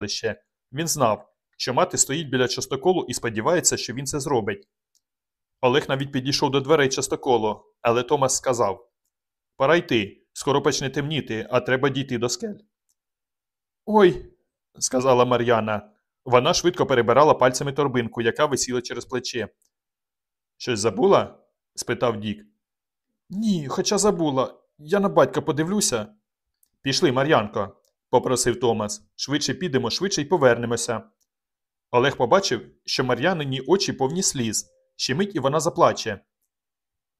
селище. Він знав, що мати стоїть біля частоколу і сподівається, що він це зробить. Олег навіть підійшов до дверей частоколу, але Томас сказав Пора йти, скоро почне темніти, а треба дійти до скель. Ой, сказала Мар'яна. Вона швидко перебирала пальцями торбинку, яка висіла через плече. Щось забула? спитав Дік. Ні, хоча забула. Я на батька подивлюся. Пішли, Мар'янко, попросив Томас. Швидше підемо, швидше й повернемося. Олег побачив, що Мар'янині очі повні сліз. Ще мить і вона заплаче.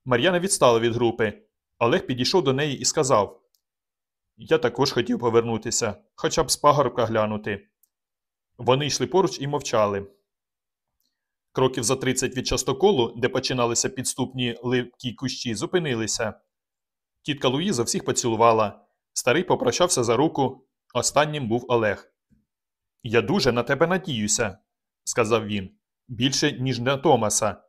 Мар'яна відстала від групи. Олег підійшов до неї і сказав Я також хотів повернутися, хоча б з пагорбка глянути. Вони йшли поруч і мовчали. Кроків за 30 від частоколу, де починалися підступні липкі кущі, зупинилися. Тітка Луїза всіх поцілувала. Старий попрощався за руку. Останнім був Олег. Я дуже на тебе надіюся, сказав він. Більше, ніж на Томаса.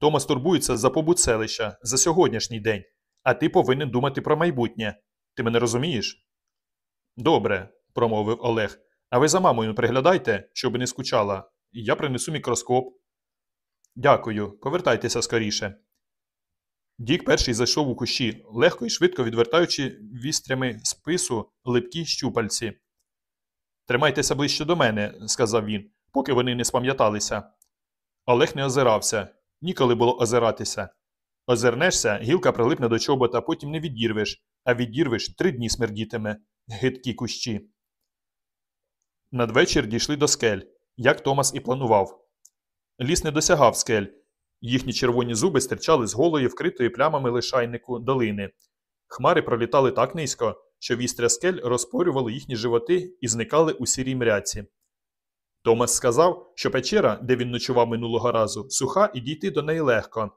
Томас турбується за побут селища, за сьогоднішній день, а ти повинен думати про майбутнє. Ти мене розумієш? Добре, промовив Олег. А ви за мамою приглядайте, щоб не скучала. Я принесу мікроскоп. Дякую, повертайтеся скоріше. Дік перший зайшов у кущі, легко і швидко відвертаючи вістрями спису липкі щупальці. Тримайтеся ближче до мене, сказав він, поки вони не спам'яталися. Олег не озирався, ніколи було озиратися. Озирнешся, гілка прилипне до чобота, потім не відірвеш, а відірвеш три дні смердітиме гидкі кущі. Надвечір дійшли до скель, як Томас і планував. Ліс не досягав скель. Їхні червоні зуби стирчали з голої, вкритої плямами лишайнику долини. Хмари пролітали так низько, що вістря скель розпорювали їхні животи і зникали у сірій мряці. Томас сказав, що печера, де він ночував минулого разу, суха і дійти до неї легко.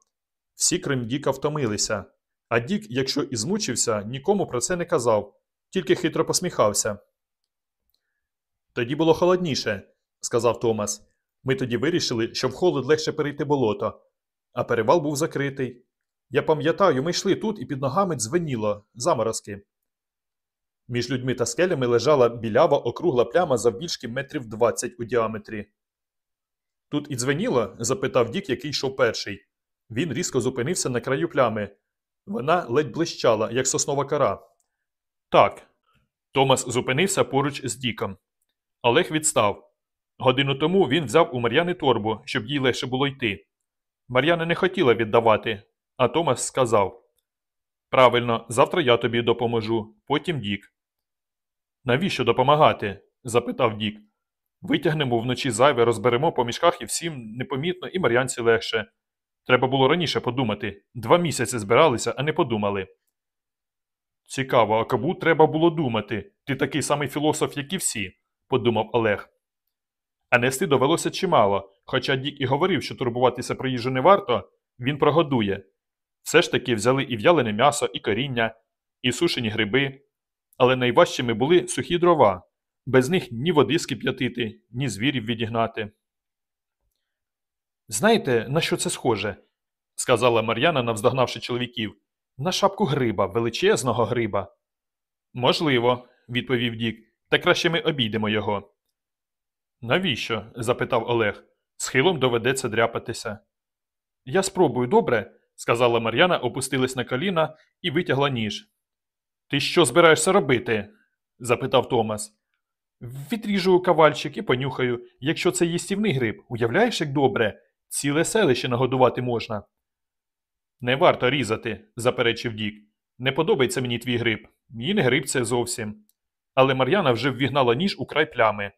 Всі крім Діка втомилися. А Дік, якщо і змучився, нікому про це не казав, тільки хитро посміхався. Тоді було холодніше, сказав Томас. Ми тоді вирішили, що в холод легше перейти болото, а перевал був закритий. Я пам'ятаю, ми йшли тут і під ногами дзвеніло, заморозки. Між людьми та скелями лежала білява округла пляма завбільшки метрів двадцять у діаметрі. Тут і дзвеніло? запитав Дік, який йшов перший. Він різко зупинився на краю плями. Вона ледь блищала, як соснова кара. Так. Томас зупинився поруч з Діком. Олег відстав. Годину тому він взяв у Мар'яни торбу, щоб їй легше було йти. Мар'яна не хотіла віддавати, а Томас сказав Правильно, завтра я тобі допоможу, потім Дік. Навіщо допомагати? запитав Дік. Витягнемо вночі зайве, розберемо по мішках і всім непомітно, і Мар'янці легше. Треба було раніше подумати. Два місяці збиралися, а не подумали. Цікаво, а кому треба було думати? Ти такий самий філософ, як і всі, подумав Олег. А нести довелося чимало, хоча Дік і говорив, що турбуватися про їжу не варто, він прогодує. Все ж таки взяли і в'ялене м'ясо, і коріння, і сушені гриби, але найважчими були сухі дрова, без них ні води скип'ятити, ні звірів відігнати. Знаєте, на що це схоже? сказала Мар'яна, навздогнавши чоловіків. На шапку гриба, величезного гриба. Можливо, відповів Дік, та краще ми обійдемо його. Навіщо? запитав Олег. Схилом доведеться дряпатися. Я спробую, добре, сказала Мар'яна, опустилась на коліна і витягла ніж. Ти що збираєшся робити? запитав Томас. Відріжу кавальчик і понюхаю. Якщо це їстівний гриб, уявляєш, як добре, ціле селище нагодувати можна. Не варто різати, заперечив Дік. Не подобається мені твій гриб. Мені не гриб це зовсім. Але Мар'яна вже ввігнала ніж у край плями.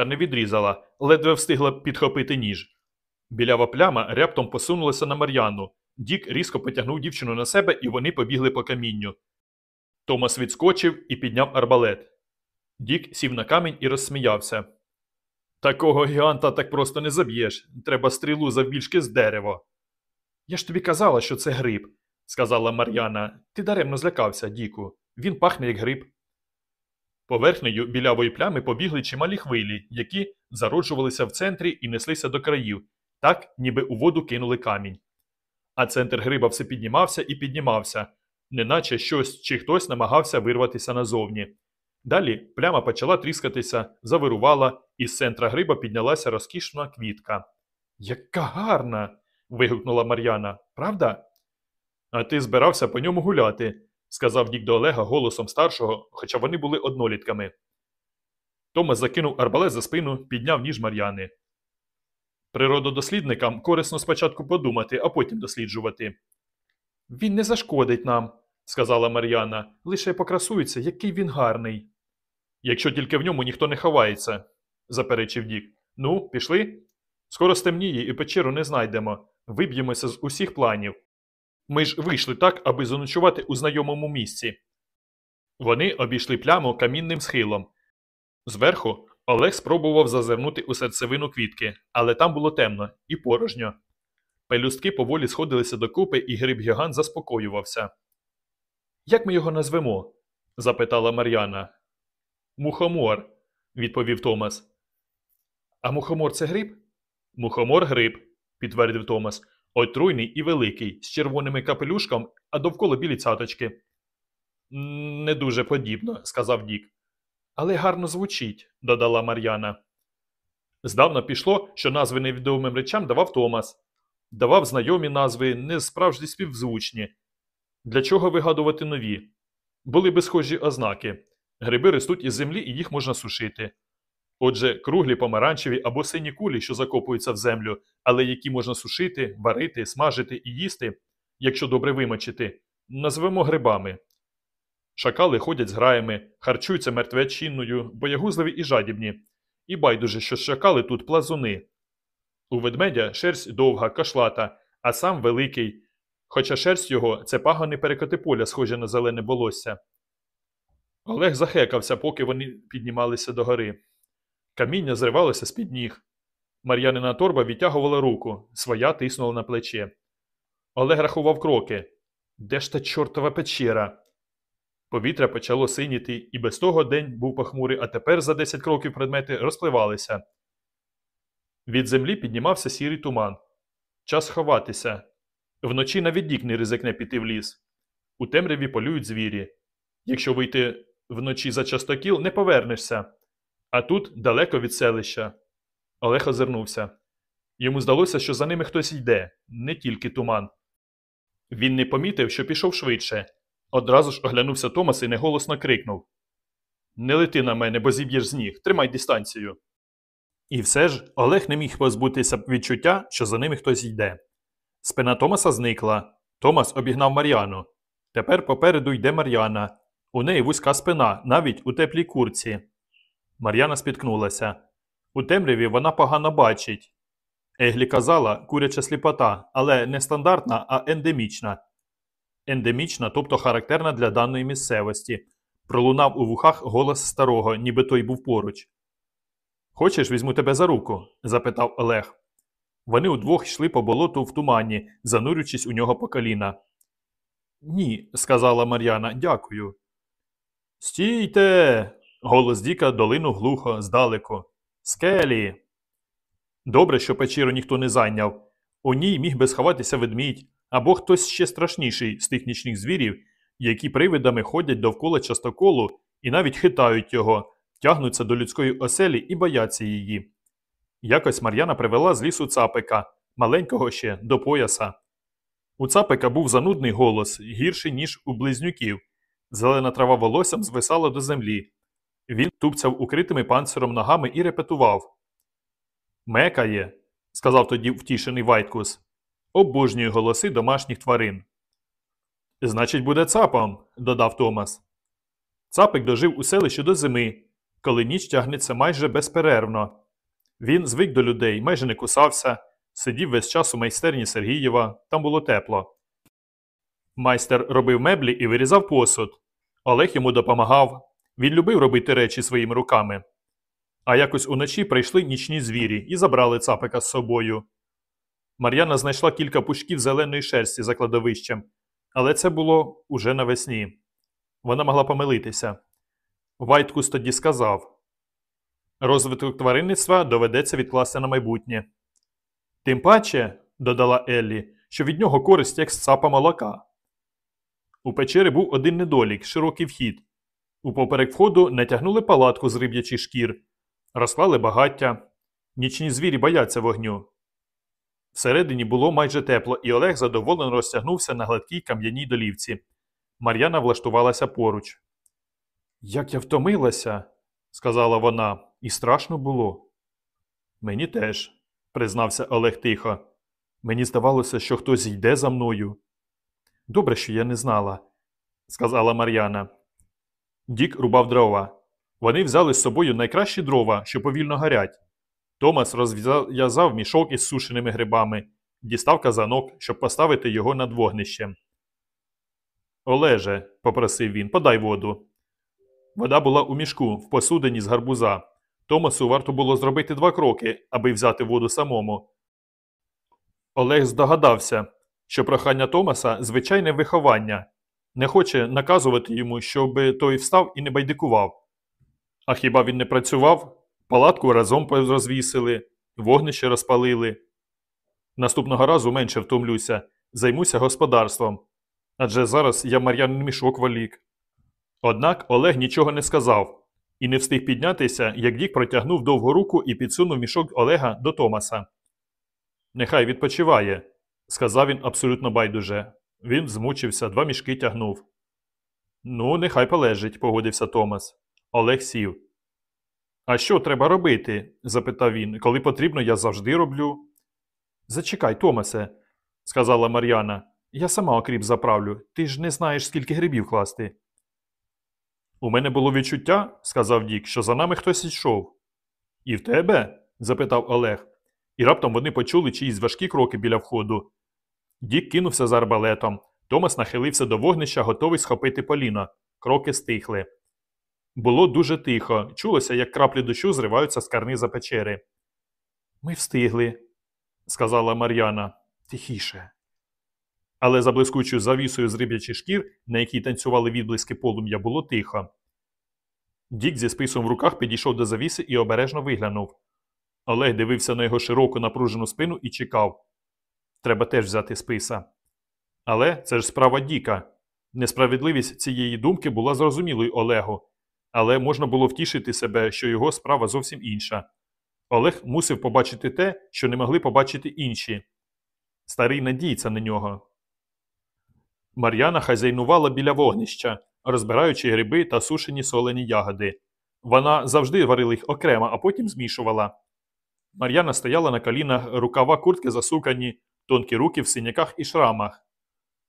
Та не відрізала, ледве встигла підхопити ніж. Білява пляма раптом посунулася на Мар'яну. Дік різко потягнув дівчину на себе, і вони побігли по камінню. Томас відскочив і підняв арбалет. Дік сів на камінь і розсміявся. Такого гіганта так просто не заб'єш. Треба стрілу завбільшки з дерева. Я ж тобі казала, що це гриб, сказала Мар'яна. Ти даремно злякався, Діку. Він пахне як гриб. Поверхнею білявої плями побігли чималі хвилі, які зароджувалися в центрі і неслися до країв, так, ніби у воду кинули камінь. А центр гриба все піднімався і піднімався, неначе щось чи хтось намагався вирватися назовні. Далі пляма почала тріскатися, завирувала, і з центра гриба піднялася розкішна квітка. Яка гарна. вигукнула Мар'яна. Правда? А ти збирався по ньому гуляти, сказав Дік до Олега голосом старшого, хоча вони були однолітками. Томас закинув арбалет за спину, підняв ніж Мар'яни. Природодослідникам корисно спочатку подумати, а потім досліджувати. Він не зашкодить нам, сказала Мар'яна, лише покрасується, який він гарний. Якщо тільки в ньому ніхто не ховається, заперечив Дік. Ну, пішли? Скоро стемніє і печеру не знайдемо. Виб'ємося з усіх планів. Ми ж вийшли так, аби заночувати у знайомому місці. Вони обійшли пляму камінним схилом. Зверху Олег спробував зазирнути у серцевину квітки, але там було темно і порожньо. Пелюстки поволі сходилися докупи, і гриб гігант заспокоювався. Як ми його назвемо? запитала Мар'яна. Мухомор, відповів Томас. А мухомор це гриб? Мухомор гриб, підтвердив Томас. Отруйний і великий, з червоними капелюшком, а довкола білі цяточки. Не дуже подібно, сказав Дік. Але гарно звучить, додала Мар'яна. Здавна пішло, що назви невідомим речам давав Томас. Давав знайомі назви, не справжні співзвучні. Для чого вигадувати нові? Були би схожі ознаки. Гриби ростуть із землі і їх можна сушити. Отже, круглі помаранчеві або сині кулі, що закопуються в землю, але які можна сушити, варити, смажити і їсти, якщо добре вимочити, назвемо грибами. Шакали ходять з граями, харчуються мертвечинною, боягузливі і жадібні. І байдуже, що шакали тут плазуни. У ведмедя шерсть довга, кашлата, а сам великий, хоча шерсть його це пагани перекоти поля, схоже на зелене волосся. Олег захекався, поки вони піднімалися до гори. Каміння зривалося з під ніг. Мар'янина торба відтягувала руку, своя тиснула на плече. Олег рахував кроки. Де ж та чортова печера? Повітря почало синіти, і без того день був похмурий, а тепер за 10 кроків предмети розпливалися. Від землі піднімався сірий туман. Час ховатися. Вночі навіть дік не ризикне піти в ліс. У темряві полюють звірі. Якщо вийти вночі за частокіл, не повернешся. А тут далеко від селища. Олег озирнувся. Йому здалося, що за ними хтось йде, не тільки туман. Він не помітив, що пішов швидше. Одразу ж оглянувся Томас і неголосно крикнув Не лети на мене, бо зіб'єш з ніг, тримай дистанцію. І все ж Олег не міг позбутися відчуття, що за ними хтось йде. Спина Томаса зникла. Томас обігнав Мар'яну. Тепер попереду йде Мар'яна. У неї вузька спина, навіть у теплій курці. Мар'яна спіткнулася. У темряві вона погано бачить. Еглі казала куряча сліпота, але не стандартна, а ендемічна. Ендемічна, тобто характерна для даної місцевості. Пролунав у вухах голос старого, ніби той був поруч. Хочеш, візьму тебе за руку? запитав Олег. Вони удвох йшли по болоту в тумані, занурюючись у нього по коліна. Ні, сказала Мар'яна, дякую. Стійте. Голос Діка долинув глухо, здалеку. Скелі. Добре, що печеру ніхто не зайняв. У ній міг би сховатися ведмідь або хтось ще страшніший з тих нічних звірів, які привидами ходять довкола частоколу і навіть хитають його, тягнуться до людської оселі і бояться її. Якось Мар'яна привела з лісу цапика, маленького ще до пояса. У цапика був занудний голос, гірший, ніж у близнюків. Зелена трава волоссям звисала до землі. Він тупцяв укритими панциром ногами і репетував. Мекає, сказав тоді втішений Вайткус. Обожнює голоси домашніх тварин. Значить, буде цапом, додав Томас. Цапик дожив у селищі до зими, коли ніч тягнеться майже безперервно. Він звик до людей, майже не кусався, сидів весь час у майстерні Сергієва, там було тепло. Майстер робив меблі і вирізав посуд. Олег йому допомагав. Він любив робити речі своїми руками. А якось уночі прийшли нічні звірі і забрали цапика з собою. Мар'яна знайшла кілька пучків зеленої шерсті за кладовищем, але це було уже навесні. Вона могла помилитися. Вайткус тоді сказав розвиток тваринництва доведеться відкласти на майбутнє. Тим паче, додала Еллі, що від нього користь як з цапа молока. У печери був один недолік, широкий вхід. Упоперек входу натягнули палатку з риб'ячих шкір, розклали багаття. Нічні звірі бояться вогню. Всередині було майже тепло, і Олег задоволено розтягнувся на гладкій кам'яній долівці. Мар'яна влаштувалася поруч. Як я втомилася, сказала вона, і страшно було. Мені теж, признався Олег тихо. Мені здавалося, що хтось йде за мною. Добре, що я не знала, сказала Мар'яна. Дік рубав дрова. Вони взяли з собою найкращі дрова, що повільно горять. Томас розв'язав мішок із сушеними грибами, дістав казанок, щоб поставити його над вогнищем. Олеже, попросив він, подай воду. Вода була у мішку, в посудині з гарбуза. Томасу варто було зробити два кроки, аби взяти воду самому. Олег здогадався, що прохання Томаса звичайне виховання, не хоче наказувати йому, щоб той встав і не байдикував. А хіба він не працював? Палатку разом розвісили, вогнище розпалили. Наступного разу менше втомлюся, займуся господарством. Адже зараз я Мар'янин мішок волік. Однак Олег нічого не сказав і не встиг піднятися, як Дік протягнув довгу руку і підсунув мішок Олега до Томаса. Нехай відпочиває, сказав він абсолютно байдуже. Він змучився, два мішки тягнув. Ну, нехай полежить, погодився Томас. Олег сів. А що треба робити? запитав він. Коли потрібно, я завжди роблю. Зачекай, Томасе, сказала Мар'яна. Я сама окріп заправлю. Ти ж не знаєш, скільки грибів класти. У мене було відчуття, сказав Дік, що за нами хтось йшов. І в тебе? запитав Олег. І раптом вони почули чиїсь важкі кроки біля входу. Дік кинувся за арбалетом. Томас нахилився до вогнища, готовий схопити поліно. Кроки стихли. Було дуже тихо. Чулося, як краплі дощу зриваються з карниза печери. Ми встигли, сказала Мар'яна. Тихіше. Але за блискучою завісою з риб'ячих шкір, на якій танцювали відблиски полум'я, було тихо. Дік зі списом в руках підійшов до завіси і обережно виглянув. Олег дивився на його широку напружену спину і чекав. Треба теж взяти списа. Але це ж справа Діка. Несправедливість цієї думки була зрозумілою Олегу, але можна було втішити себе, що його справа зовсім інша. Олег мусив побачити те, що не могли побачити інші. Старий надіється на нього. Мар'яна хазяйнувала біля вогнища, розбираючи гриби та сушені солені ягоди. Вона завжди варила їх окремо, а потім змішувала. Мар'яна стояла на колінах, рукава куртки засукані, тонкі руки в синяках і шрамах.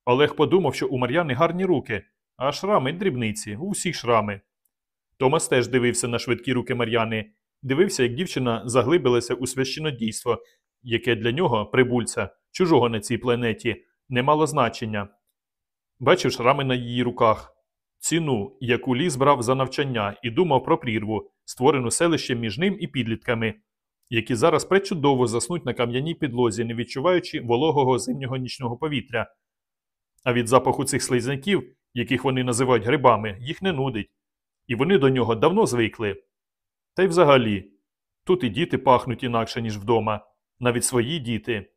Олег подумав, що у Мар'яни гарні руки, а шрами дрібниці, у всіх шрами. Томас теж дивився на швидкі руки Мар'яни, дивився, як дівчина заглибилася у священодійство, яке для нього, прибульця, чужого на цій планеті, не мало значення. Бачив шрами на її руках, ціну, яку ліс брав за навчання, і думав про прірву, створену селищем між ним і підлітками, які зараз пречудово заснуть на кам'яній підлозі, не відчуваючи вологого зимнього нічного повітря. А від запаху цих слизняків, яких вони називають грибами, їх не нудить, і вони до нього давно звикли. Та й взагалі, тут і діти пахнуть інакше, ніж вдома, навіть свої діти.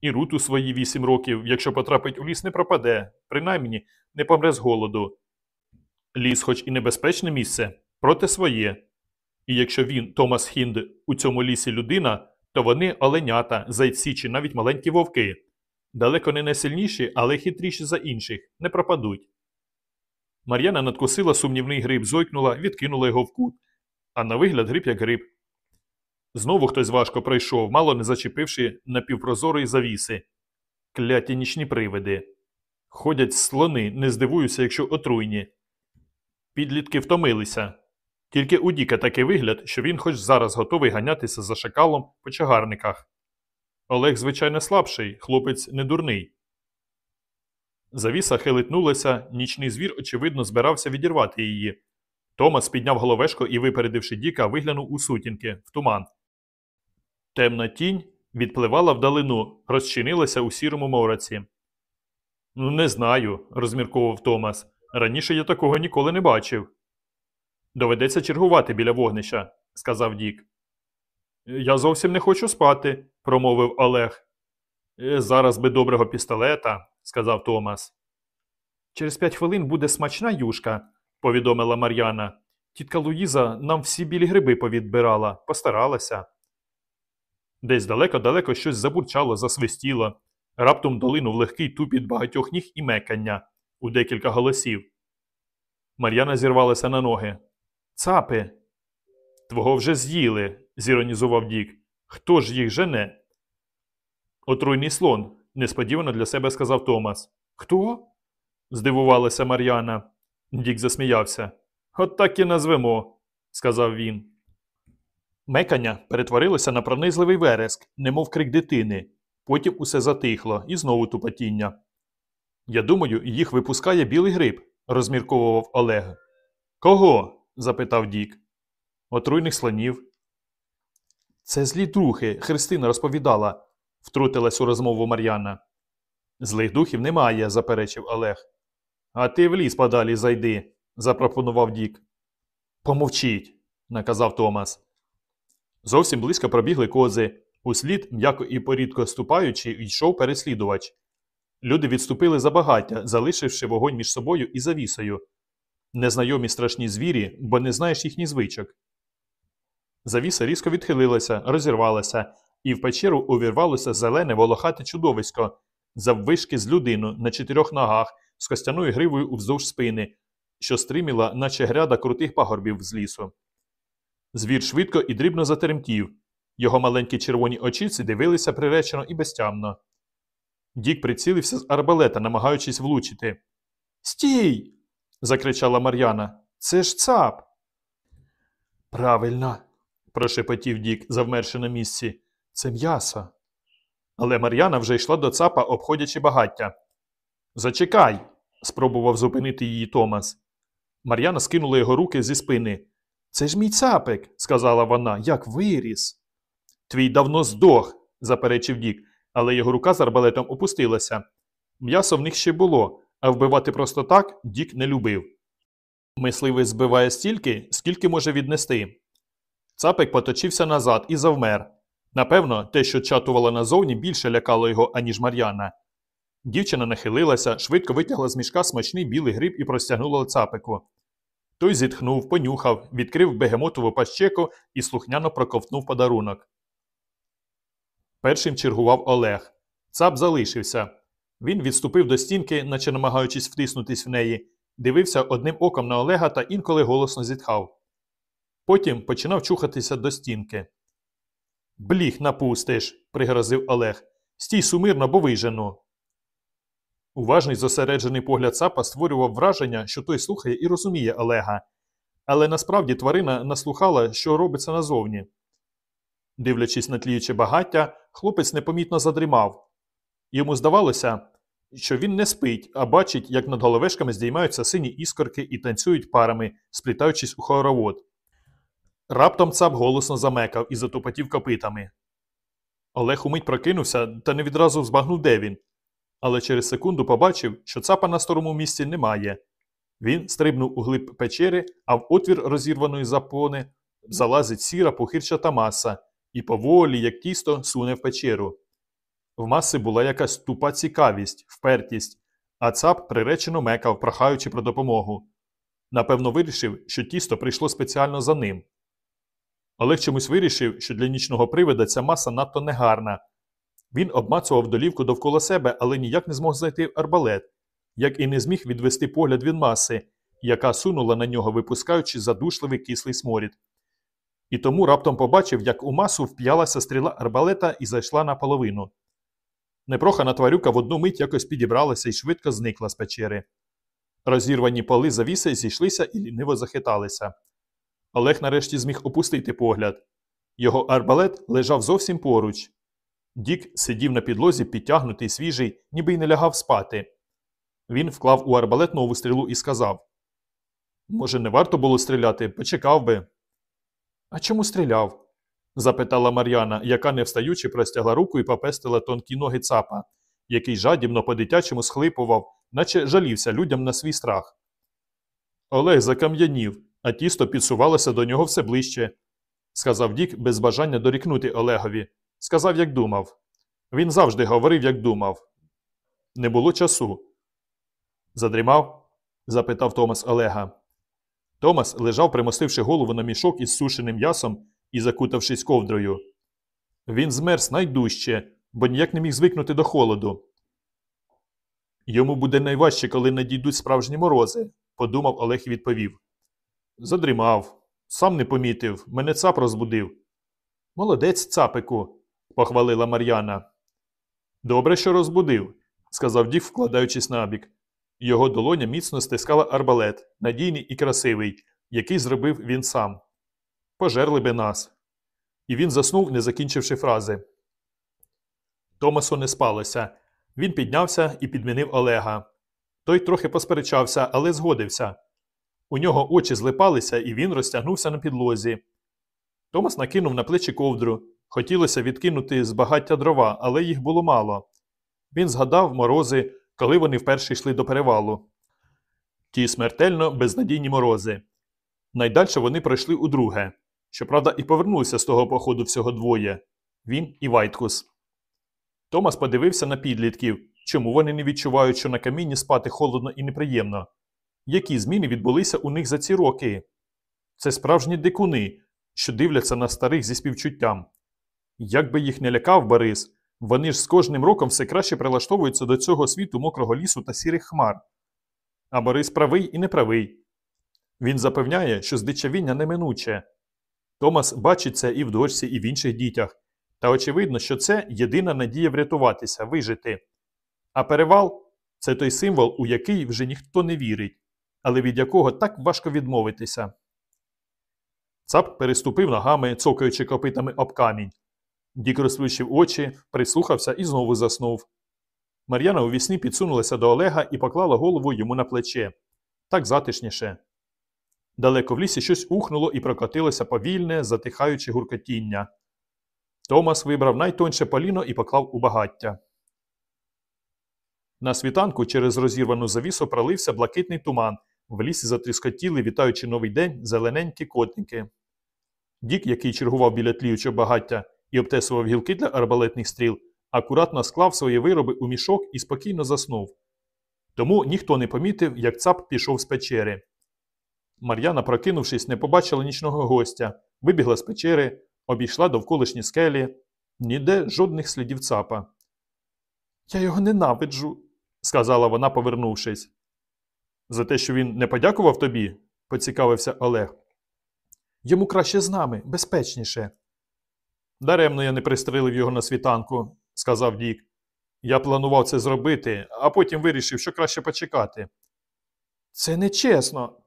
І Рут у свої вісім років, якщо потрапить у ліс, не пропаде, принаймні не помре з голоду. Ліс, хоч і небезпечне місце, проте своє. І якщо він, Томас Хінд, у цьому лісі людина, то вони оленята, зайці чи навіть маленькі вовки. Далеко не найсильніші, але хитріші за інших, не пропадуть. Мар'яна надкусила сумнівний гриб, зойкнула, відкинула його в кут, а на вигляд гриб як гриб. Знову хтось важко пройшов, мало не зачепивши напівпрозорої завіси. Кляті нічні привиди. Ходять слони, не здивуюся, якщо отруйні. Підлітки втомилися. Тільки у Діка такий вигляд, що він хоч зараз готовий ганятися за шакалом по чагарниках. Олег, звичайно, слабший, хлопець не дурний. Завіса хилитнулася, нічний звір, очевидно, збирався відірвати її. Томас підняв головешко і, випередивши Діка, виглянув у сутінки, в туман. Темна тінь відпливала вдалину, розчинилася у сірому мороці. Ну, не знаю, розмірковував Томас. Раніше я такого ніколи не бачив. Доведеться чергувати біля вогнища, сказав Дік. Я зовсім не хочу спати, промовив Олег. «Е, Зараз би доброго пістолета, сказав Томас. Через п'ять хвилин буде смачна юшка, повідомила Мар'яна. Тітка Луїза нам всі білі гриби повідбирала, постаралася. Десь далеко-далеко щось забурчало, засвистіло. Раптом долинув легкий тупіт багатьох ніг і мекання у декілька голосів. Мар'яна зірвалася на ноги. Цапи. Твого вже з'їли, зіронізував Дік. Хто ж їх жене? Отруйний слон, несподівано для себе сказав Томас. Хто? здивувалася Мар'яна. Дік засміявся. От так і назвемо, сказав він. Мекання перетворилося на пронизливий вереск, немов крик дитини. Потім усе затихло і знову тупотіння. Я думаю, їх випускає білий гриб, розмірковував Олег. Кого? Запитав Дік. Отруйних слонів. Це злі духи, Христина розповідала, втрутилась у розмову Мар'яна. Злих духів немає, заперечив Олег. А ти в ліс подалі зайди, запропонував Дік. Помовчіть, наказав Томас. Зовсім близько пробігли кози. Услід, м'яко і порідко ступаючи, йшов переслідувач. Люди відступили за багаття, залишивши вогонь між собою і завісою. Незнайомі страшні звірі, бо не знаєш їхніх звичок. Завіса різко відхилилася, розірвалася, і в печеру увірвалося зелене волохате чудовисько, заввишки з людину на чотирьох ногах, з костяною гривою вздовж спини, що стриміла, наче гряда крутих пагорбів з лісу. Звір швидко і дрібно затеремтів. Його маленькі червоні очіці дивилися приречено і безтямно. Дік прицілився з арбалета, намагаючись влучити. Стій. Закричала Мар'яна. Це ж цап. Правильно, прошепотів Дік, завмерши на місці. Це м'ясо. Але Мар'яна вже йшла до цапа, обходячи багаття. Зачекай, спробував зупинити її Томас. Мар'яна скинула його руки зі спини. Це ж мій цапик, сказала вона, як виріс. Твій давно здох, заперечив Дік, але його рука з арбалетом опустилася. М'ясо в них ще було, а вбивати просто так Дік не любив. Мисливець збиває стільки, скільки може віднести. Цапик поточився назад і завмер. Напевно, те, що чатувало назовні, більше лякало його, аніж Мар'яна. Дівчина нахилилася, швидко витягла з мішка смачний білий гриб і простягнула цапику. Той зітхнув, понюхав, відкрив бегемотову пащеку і слухняно проковтнув подарунок. Першим чергував Олег. Цап залишився. Він відступив до стінки, наче намагаючись втиснутись в неї, дивився одним оком на Олега та інколи голосно зітхав. Потім починав чухатися до стінки. Бліх напустиш, пригрозив Олег. Стій сумирно, бо вижену. Уважний зосереджений погляд цапа створював враження, що той слухає і розуміє Олега. Але насправді тварина наслухала, що робиться назовні. Дивлячись на тліюче багаття, хлопець непомітно задрімав. Йому здавалося, що він не спить, а бачить, як над головешками здіймаються сині іскорки і танцюють парами, сплітаючись у хоровод. Раптом цап голосно замекав і затупотів копитами. Олег умить прокинувся та не відразу збагнув, де він. Але через секунду побачив, що цапа на старому місці немає. Він стрибнув у глиб печери, а в отвір розірваної запони залазить сіра похирчата маса і поволі, як тісто, суне в печеру. В маси була якась тупа цікавість, впертість, а цап приречено мекав, прохаючи про допомогу. Напевно, вирішив, що тісто прийшло спеціально за ним. Олег чомусь вирішив, що для нічного привида ця маса надто негарна. Він обмацував долівку довкола себе, але ніяк не змог знайти арбалет, як і не зміг відвести погляд від маси, яка сунула на нього, випускаючи задушливий кислий сморід. І тому раптом побачив, як у масу вп'ялася стріла арбалета і зайшла наполовину. Непрохана тварюка в одну мить якось підібралася і швидко зникла з печери. Розірвані поли завіси зійшлися і ліниво захиталися. Олег нарешті зміг опустити погляд. Його арбалет лежав зовсім поруч. Дік сидів на підлозі, підтягнутий свіжий, ніби й не лягав спати. Він вклав у арбалет нову стрілу і сказав Може, не варто було стріляти, почекав би. А чому стріляв? Запитала Мар'яна, яка, не встаючи, простягла руку і попестила тонкі ноги цапа, який жадібно по дитячому схлипував, наче жалівся людям на свій страх. Олег закам'янів, а тісто підсувалося до нього все ближче, сказав Дік без бажання дорікнути Олегові. Сказав, як думав. Він завжди говорив, як думав. Не було часу. Задрімав? запитав Томас Олега. Томас лежав, примостивши голову на мішок із сушеним м'ясом і закутавшись ковдрою. Він змерз найдужче, бо ніяк не міг звикнути до холоду. Йому буде найважче, коли надійдуть справжні морози, подумав Олег і відповів. Задрімав, сам не помітив, мене цап розбудив. Молодець, цапику, похвалила Мар'яна. Добре, що розбудив, сказав Дік, вкладаючись набік. Його долоня міцно стискала арбалет, надійний і красивий, який зробив він сам. Пожерли би нас. І він заснув, не закінчивши фрази. Томасу не спалося. Він піднявся і підмінив Олега. Той трохи посперечався, але згодився. У нього очі злипалися, і він розтягнувся на підлозі. Томас накинув на плечі ковдру. Хотілося відкинути з багаття дрова, але їх було мало. Він згадав морози, коли вони вперше йшли до перевалу. Ті смертельно безнадійні морози. Найдальше вони пройшли удруге. Щоправда, і повернулися з того походу всього двоє він і Вайткус. Томас подивився на підлітків, чому вони не відчувають, що на камінні спати холодно і неприємно. Які зміни відбулися у них за ці роки? Це справжні дикуни, що дивляться на старих зі співчуттям. Як би їх не лякав Борис, вони ж з кожним роком все краще прилаштовуються до цього світу мокрого лісу та сірих хмар. А Борис правий і неправий. Він запевняє, що здичавіння неминуче. Томас бачить це і в дочці, і в інших дітях. Та очевидно, що це єдина надія врятуватися, вижити. А перевал це той символ, у який вже ніхто не вірить, але від якого так важко відмовитися. Цап переступив ногами, цокаючи копитами об камінь. Дік розплющив очі, прислухався і знову заснув. Мар'яна у вісні підсунулася до Олега і поклала голову йому на плече. Так затишніше. Далеко в лісі щось ухнуло і прокотилося повільне, затихаюче гуркотіння. Томас вибрав найтонше поліно і поклав у багаття. На світанку через розірвану завісу пролився блакитний туман. В лісі затріскотіли, вітаючи новий день, зелененькі котники. Дік, який чергував біля тліючого багаття і обтесував гілки для арбалетних стріл, акуратно склав свої вироби у мішок і спокійно заснув. Тому ніхто не помітив, як цап пішов з печери. Мар'яна, прокинувшись, не побачила нічного гостя, вибігла з печери, обійшла довколишні скелі, ніде жодних слідів цапа. Я його ненавиджу, сказала вона, повернувшись. За те, що він не подякував тобі, поцікавився Олег. Йому краще з нами, безпечніше. Даремно я не пристрелив його на світанку, сказав Дік. Я планував це зробити, а потім вирішив, що краще почекати. Це нечесно,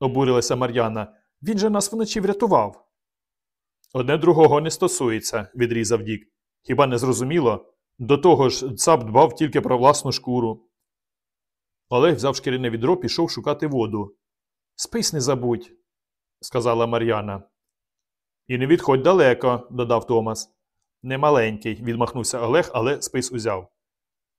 обурилася Мар'яна. Він же нас вночі врятував. Одне другого не стосується, відрізав Дік. Хіба не зрозуміло? До того ж, цап дбав тільки про власну шкуру. Олег взяв шкіряне відро, пішов шукати воду. Спись не забудь, сказала Мар'яна. І не відходь далеко, додав Томас. Немаленький, відмахнувся Олег, але спис узяв.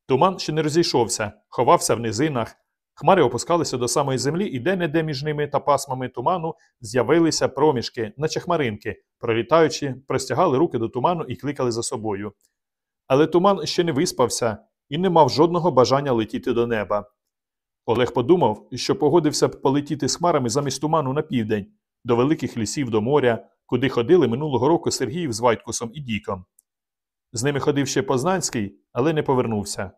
Туман ще не розійшовся, ховався в низинах. Хмари опускалися до самої землі, і де-не-де між ними та пасмами туману з'явилися проміжки, наче хмаринки, пролітаючи, простягали руки до туману і кликали за собою. Але туман ще не виспався і не мав жодного бажання летіти до неба. Олег подумав, що погодився б полетіти з хмарами замість туману на південь, до великих лісів, до моря, куди ходили минулого року Сергіїв з Вайткусом і Діком. З ними ходив ще Познанський, але не повернувся.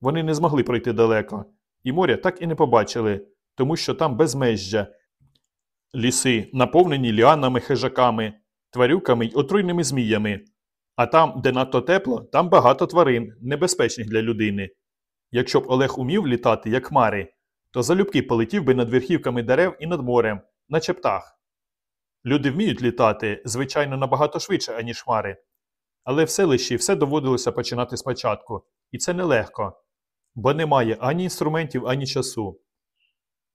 Вони не змогли пройти далеко, і моря так і не побачили, тому що там безмежжя. Ліси, наповнені ліанами, хижаками, тварюками й отруйними зміями. А там, де надто тепло, там багато тварин, небезпечних для людини. Якщо б Олег умів літати, як хмари, то залюбки полетів би над верхівками дерев і над морем, наче птах. Люди вміють літати, звичайно, набагато швидше, аніж хмари. Але в селищі все доводилося починати спочатку, і це нелегко, бо немає ані інструментів, ані часу.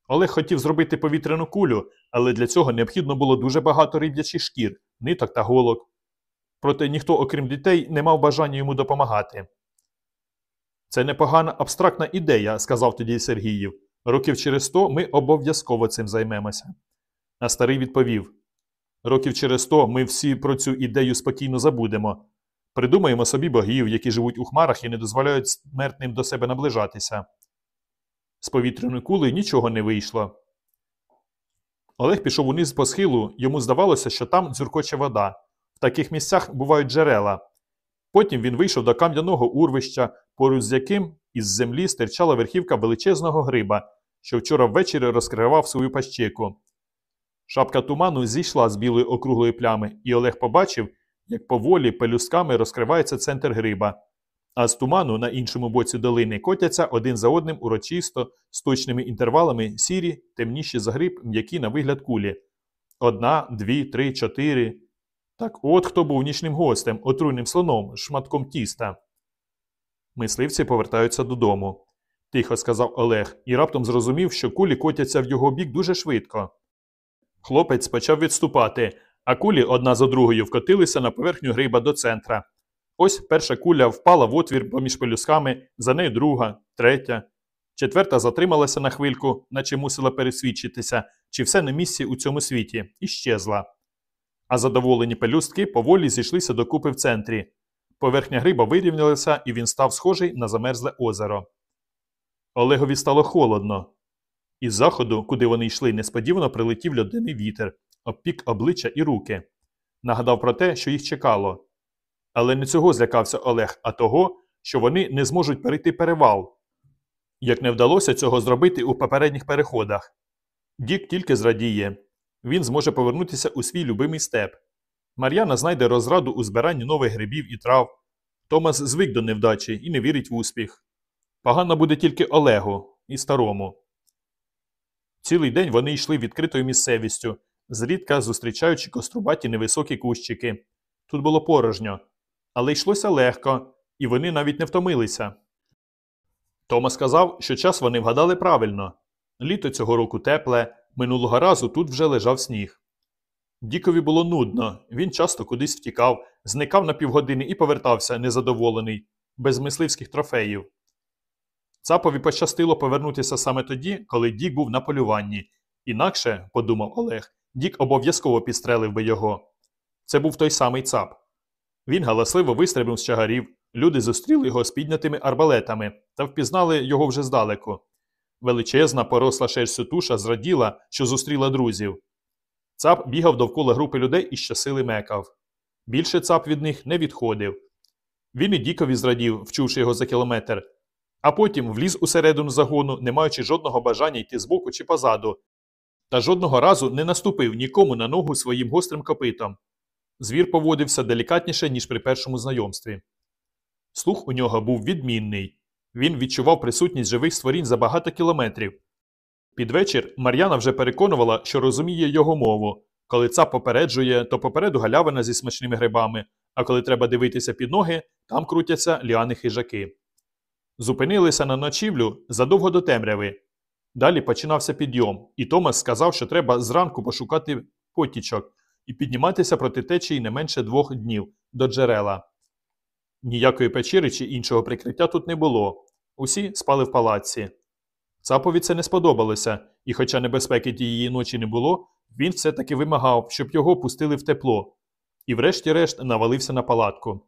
Олег хотів зробити повітряну кулю, але для цього необхідно було дуже багато риб'ячих шкір, ниток та голок. Проте ніхто, окрім дітей, не мав бажання йому допомагати. Це непогана абстрактна ідея, сказав тоді Сергіїв. Років через сто ми обов'язково цим займемося. А старий відповів Років через сто ми всі про цю ідею спокійно забудемо. Придумаємо собі богів, які живуть у хмарах і не дозволяють смертним до себе наближатися. З повітряної кули нічого не вийшло. Олег пішов униз по схилу, йому здавалося, що там дзюркоче вода. В таких місцях бувають джерела. Потім він вийшов до кам'яного урвища, поруч з яким із землі стирчала верхівка величезного гриба, що вчора ввечері розкривав свою пащеку. Шапка туману зійшла з білої округлої плями, і Олег побачив, як поволі пелюсками розкривається центр гриба. А з туману на іншому боці долини котяться один за одним урочисто, з точними інтервалами сірі, темніші за гриб, м'які на вигляд кулі. Одна, дві, три, чотири. Так от хто був нічним гостем, отруйним слоном, шматком тіста. Мисливці повертаються додому, тихо сказав Олег і раптом зрозумів, що кулі котяться в його бік дуже швидко. Хлопець почав відступати, а кулі одна за другою вкотилися на поверхню гриба до центра. Ось перша куля впала в отвір поміж пелюсками, за нею друга, третя. Четверта затрималася на хвильку, наче мусила пересвідчитися, чи все на місці у цьому світі, і щезла. А задоволені пелюстки поволі зійшлися докупи в центрі. Поверхня гриба вирівнялася, і він став схожий на замерзле озеро. Олегові стало холодно. Із заходу, куди вони йшли, несподівано прилетів льодяний вітер, обпік обличчя і руки. Нагадав про те, що їх чекало. Але не цього злякався Олег, а того, що вони не зможуть перейти перевал. Як не вдалося цього зробити у попередніх переходах. Дік тільки зрадіє він зможе повернутися у свій любимий степ. Мар'яна знайде розраду у збиранні нових грибів і трав. Томас звик до невдачі і не вірить в успіх. Погано буде тільки Олегу і старому. Цілий день вони йшли відкритою місцевістю, зрідка зустрічаючи кострубаті невисокі кущики. Тут було порожньо, але йшлося легко, і вони навіть не втомилися. Тома сказав, що час вони вгадали правильно. Літо цього року тепле, минулого разу тут вже лежав сніг. Дікові було нудно, він часто кудись втікав, зникав на півгодини і повертався незадоволений, без мисливських трофеїв. Цапові пощастило повернутися саме тоді, коли Дік був на полюванні. Інакше, подумав Олег, Дік обов'язково підстрелив би його. Це був той самий цап. Він галасливо вистрибнув з чагарів, люди зустріли його з піднятими арбалетами та впізнали його вже здалеку. Величезна, поросла шерстю туша зраділа, що зустріла друзів. Цап бігав довкола групи людей і щасили мекав. Більше цап від них не відходив. Він і Дікові зрадів, вчувши його за кілометр, а потім вліз усередину загону, не маючи жодного бажання йти збоку чи позаду, та жодного разу не наступив нікому на ногу своїм гострим копитом. Звір поводився делікатніше, ніж при першому знайомстві. Слух у нього був відмінний. Він відчував присутність живих створінь за багато кілометрів. Під вечір Мар'яна вже переконувала, що розуміє його мову. Коли цап попереджує, то попереду галявина зі смачними грибами, а коли треба дивитися під ноги, там крутяться ліани хижаки. Зупинилися на ночівлю задовго до темряви. Далі починався підйом, і Томас сказав, що треба зранку пошукати потічок і підніматися проти течії не менше двох днів до джерела. Ніякої печери чи іншого прикриття тут не було. Усі спали в палаці. Цапові це не сподобалося, і, хоча небезпеки тієї ночі не було, він все таки вимагав, щоб його пустили в тепло, і, врешті-решт, навалився на палатку.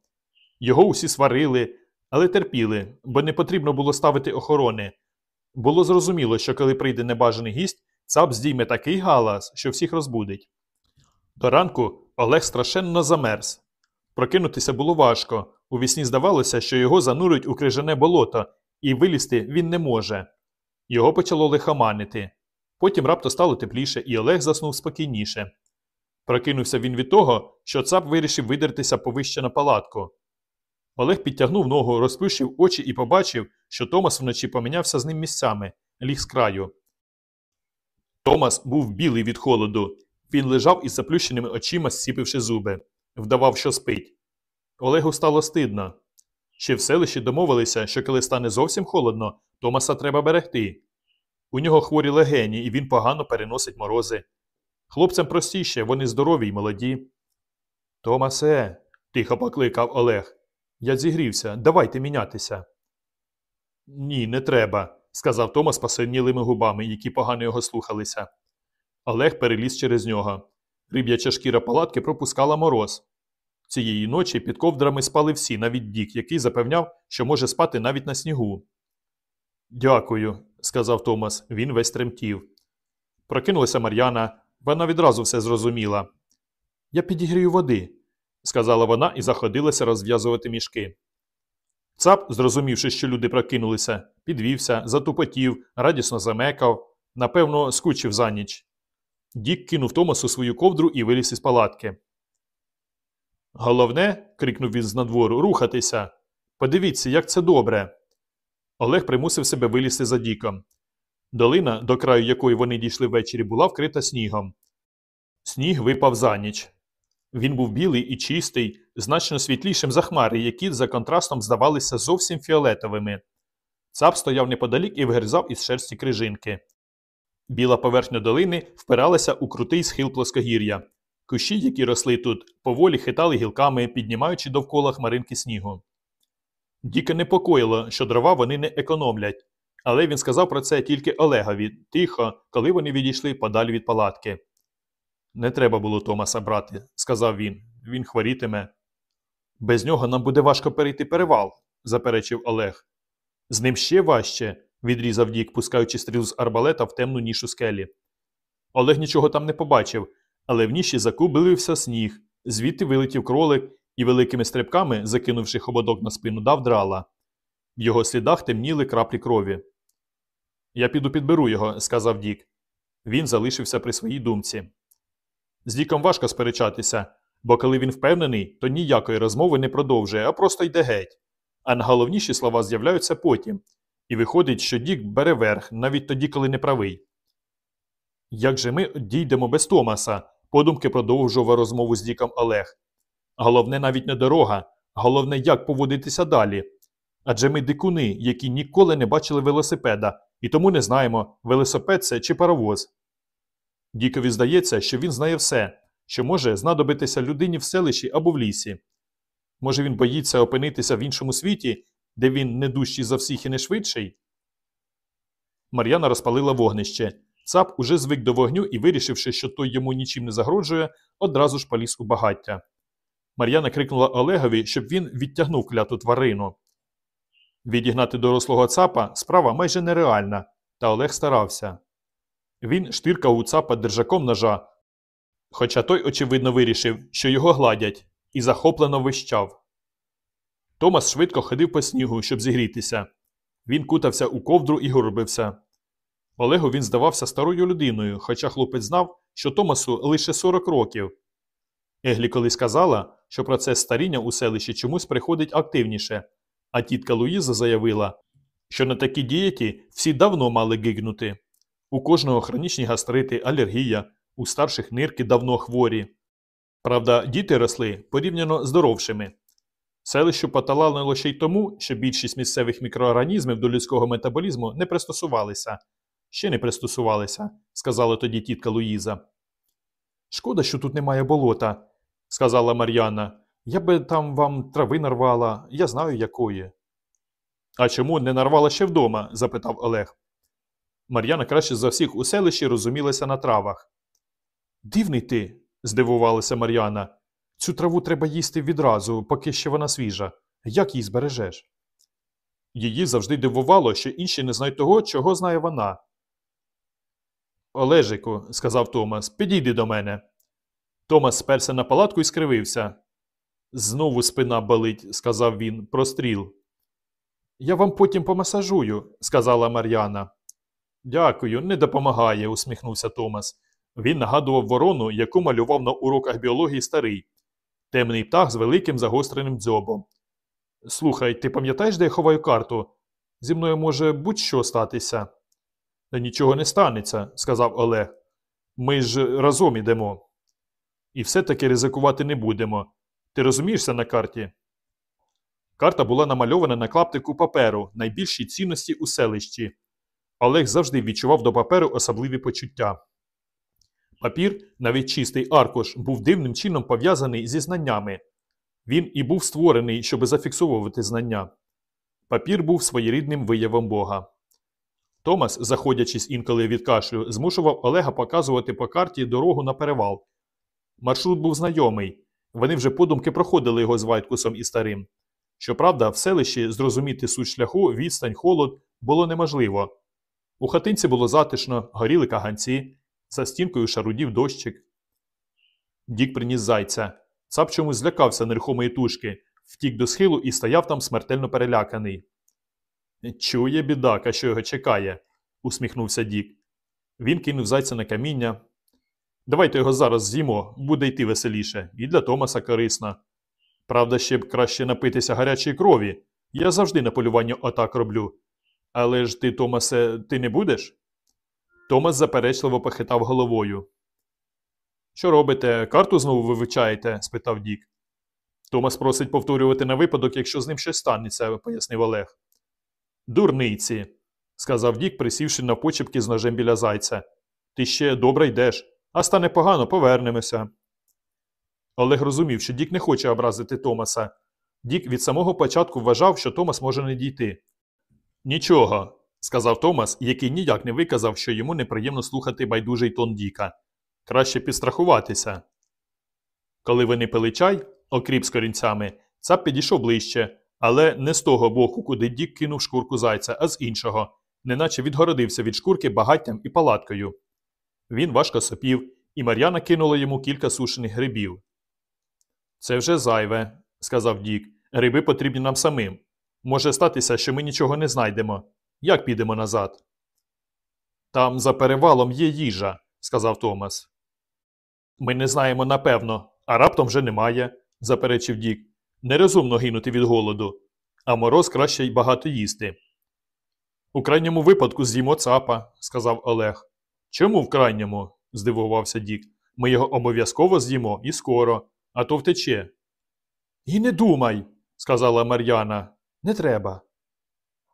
Його усі сварили, але терпіли, бо не потрібно було ставити охорони. Було зрозуміло, що коли прийде небажаний гість, цап здійме такий галас, що всіх розбудить. До ранку Олег страшенно замерз. Прокинутися було важко. У вісні здавалося, що його занурюють у крижане болото, і вилізти він не може. Його почало лихоманити. Потім раптом стало тепліше, і Олег заснув спокійніше. Прокинувся він від того, що цап вирішив видертися повище на палатку. Олег підтягнув ногу, розплющив очі і побачив, що Томас вночі помінявся з ним місцями, ліг з краю. Томас був білий від холоду. Він лежав із заплющеними очима, зціпивши зуби, вдавав, що спить. Олегу стало стидно. Ще в селищі домовилися, що коли стане зовсім холодно, Томаса треба берегти. У нього хворі легені, і він погано переносить морози. Хлопцям простіше, вони здорові й молоді. Томасе, тихо покликав Олег. Я зігрівся, давайте мінятися. Ні, не треба, сказав Томас посинілими губами, які погано його слухалися. Олег переліз через нього. Риб'яча шкіра палатки пропускала мороз. Цієї ночі під ковдрами спали всі, навіть Дік, який запевняв, що може спати навіть на снігу. Дякую, сказав Томас, він весь тремтів. Прокинулася Мар'яна. Вона відразу все зрозуміла. Я підігрію води, сказала вона і заходилася розв'язувати мішки. Цап, зрозумівши, що люди прокинулися, підвівся, затупотів, радісно замекав, напевно, скучив за ніч. Дік кинув Томасу свою ковдру і виліз із палатки. Головне, крикнув він з надвору, рухатися. Подивіться, як це добре. Олег примусив себе вилізти за Діком. Долина, до краю якої вони дійшли ввечері, була вкрита снігом. Сніг випав за ніч. Він був білий і чистий, значно світлішим за хмари, які за контрастом здавалися зовсім фіолетовими. Цап стояв неподалік і вгризав із шерсті крижинки. Біла поверхня долини впиралася у крутий схил плоскогір'я. Кущі, які росли тут, поволі хитали гілками, піднімаючи довкола хмаринки снігу. Діка непокоїло, що дрова вони не економлять, але він сказав про це тільки Олегові, тихо, коли вони відійшли подалі від палатки. Не треба було Томаса брати, сказав він. Він хворітиме. Без нього нам буде важко перейти перевал, заперечив Олег. З ним ще важче, відрізав Дік, пускаючи стріл з арбалета в темну нішу скелі. Олег нічого там не побачив, але в ніші закубилився сніг, звідти вилетів кролик і великими стрибками, закинувши хободок на спину, дав драла. В його слідах темніли краплі крові. Я піду підберу його, сказав Дік. Він залишився при своїй думці. З Діком важко сперечатися, бо коли він впевнений, то ніякої розмови не продовжує, а просто йде геть. А найголовніші слова з'являються потім, і виходить, що Дік бере верх, навіть тоді, коли не правий. Як же ми дійдемо без Томаса? подумки продовжував розмову з Діком Олег. Головне навіть не дорога, головне, як поводитися далі. Адже ми дикуни, які ніколи не бачили велосипеда, і тому не знаємо, велосипед це чи паровоз. Дікові здається, що він знає все, що може знадобитися людині в селищі або в лісі. Може, він боїться опинитися в іншому світі, де він не дужчий за всіх і не швидший? Мар'яна розпалила вогнище. Цап уже звик до вогню і, вирішивши, що той йому нічим не загрожує, одразу ж поліз у багаття. Мар'яна крикнула Олегові, щоб він відтягнув кляту тварину. Відігнати дорослого цапа справа майже нереальна, та Олег старався. Він штиркав у цапа держаком ножа, хоча той, очевидно, вирішив, що його гладять, і захоплено вищав. Томас швидко ходив по снігу, щоб зігрітися. Він кутався у ковдру і горбився. Олегу він здавався старою людиною, хоча хлопець знав, що Томасу лише 40 років. Еглі колись казала, що процес старіння у селищі чомусь приходить активніше, а тітка Луїза заявила, що на такій дієті всі давно мали гигнути. У кожного хронічні гастрити, алергія, у старших нирки давно хворі. Правда, діти росли порівняно здоровшими. Селищу поталанило ще й тому, що більшість місцевих мікроорганізмів до людського метаболізму не пристосувалися. Ще не пристосувалися, сказала тоді тітка Луїза. Шкода, що тут немає болота, сказала Мар'яна. Я би там вам трави нарвала, я знаю якої. А чому не нарвала ще вдома? запитав Олег. Мар'яна краще за всіх у селищі розумілася на травах. Дивний ти, здивувалася Мар'яна. Цю траву треба їсти відразу, поки ще вона свіжа. Як її збережеш? Її завжди дивувало, що інші не знають того, чого знає вона. Олежику, сказав Томас, підійди до мене. Томас сперся на палатку і скривився. Знову спина болить, сказав він, простріл. Я вам потім помасажую, сказала Мар'яна. Дякую, не допомагає, усміхнувся Томас. Він нагадував ворону, яку малював на уроках біології старий, темний птах з великим загостреним дзьобом. Слухай, ти пам'ятаєш, де я ховаю карту? Зі мною може будь-що статися. Та нічого не станеться, сказав Олег. Ми ж разом ідемо. І все-таки ризикувати не будемо. Ти розумієшся на карті? Карта була намальована на клаптику паперу, найбільшій цінності у селищі. Олег завжди відчував до паперу особливі почуття. Папір, навіть чистий аркуш, був дивним чином пов'язаний зі знаннями. Він і був створений, щоб зафіксовувати знання. Папір був своєрідним виявом Бога. Томас, заходячись інколи від кашлю, змушував Олега показувати по карті дорогу на перевал. Маршрут був знайомий. Вони вже подумки проходили його з Вайткусом і старим. Щоправда, в селищі зрозуміти суть шляху, відстань, холод було неможливо. У хатинці було затишно, горіли каганці. За стінкою шарудів дощик. Дік приніс зайця. Цап чомусь злякався нерухомої тушки, втік до схилу і стояв там смертельно переляканий. Чує бідака, що його чекає, усміхнувся Дік. Він кинув зайця на каміння. Давайте його зараз з'їмо, буде йти веселіше, і для Томаса корисно. Правда, ще б краще напитися гарячої крові. Я завжди на полюванні отак роблю. Але ж ти, Томасе, ти не будеш? Томас заперечливо похитав головою. Що робите? Карту знову вивчаєте? спитав Дік. Томас просить повторювати на випадок, якщо з ним щось станеться, пояснив Олег. Дурниці, сказав Дік, присівши на почепки з ножем біля зайця. Ти ще добре йдеш, а стане погано, повернемося. Олег розумів, що Дік не хоче образити Томаса. Дік від самого початку вважав, що Томас може не дійти. Нічого, сказав Томас, який ніяк не виказав, що йому неприємно слухати байдужий тон Діка. Краще підстрахуватися. Коли вони пили чай, окріп з корінцями, цап підійшов ближче, але не з того боку, куди Дік кинув шкурку зайця, а з іншого, неначе відгородився від шкурки багаттям і палаткою. Він важко сопів, і Мар'яна кинула йому кілька сушених грибів. Це вже зайве, сказав Дік. Гриби потрібні нам самим. Може статися, що ми нічого не знайдемо. Як підемо назад? Там за перевалом є їжа, сказав Томас. Ми не знаємо напевно, а раптом вже немає, заперечив Дік. Нерозумно гинути від голоду, а мороз краще й багато їсти. У крайньому випадку з'їмо цапа, сказав Олег. Чому в крайньому? здивувався Дік. Ми його обов'язково з'їмо і скоро, а то втече. І не думай, сказала Мар'яна. Не треба.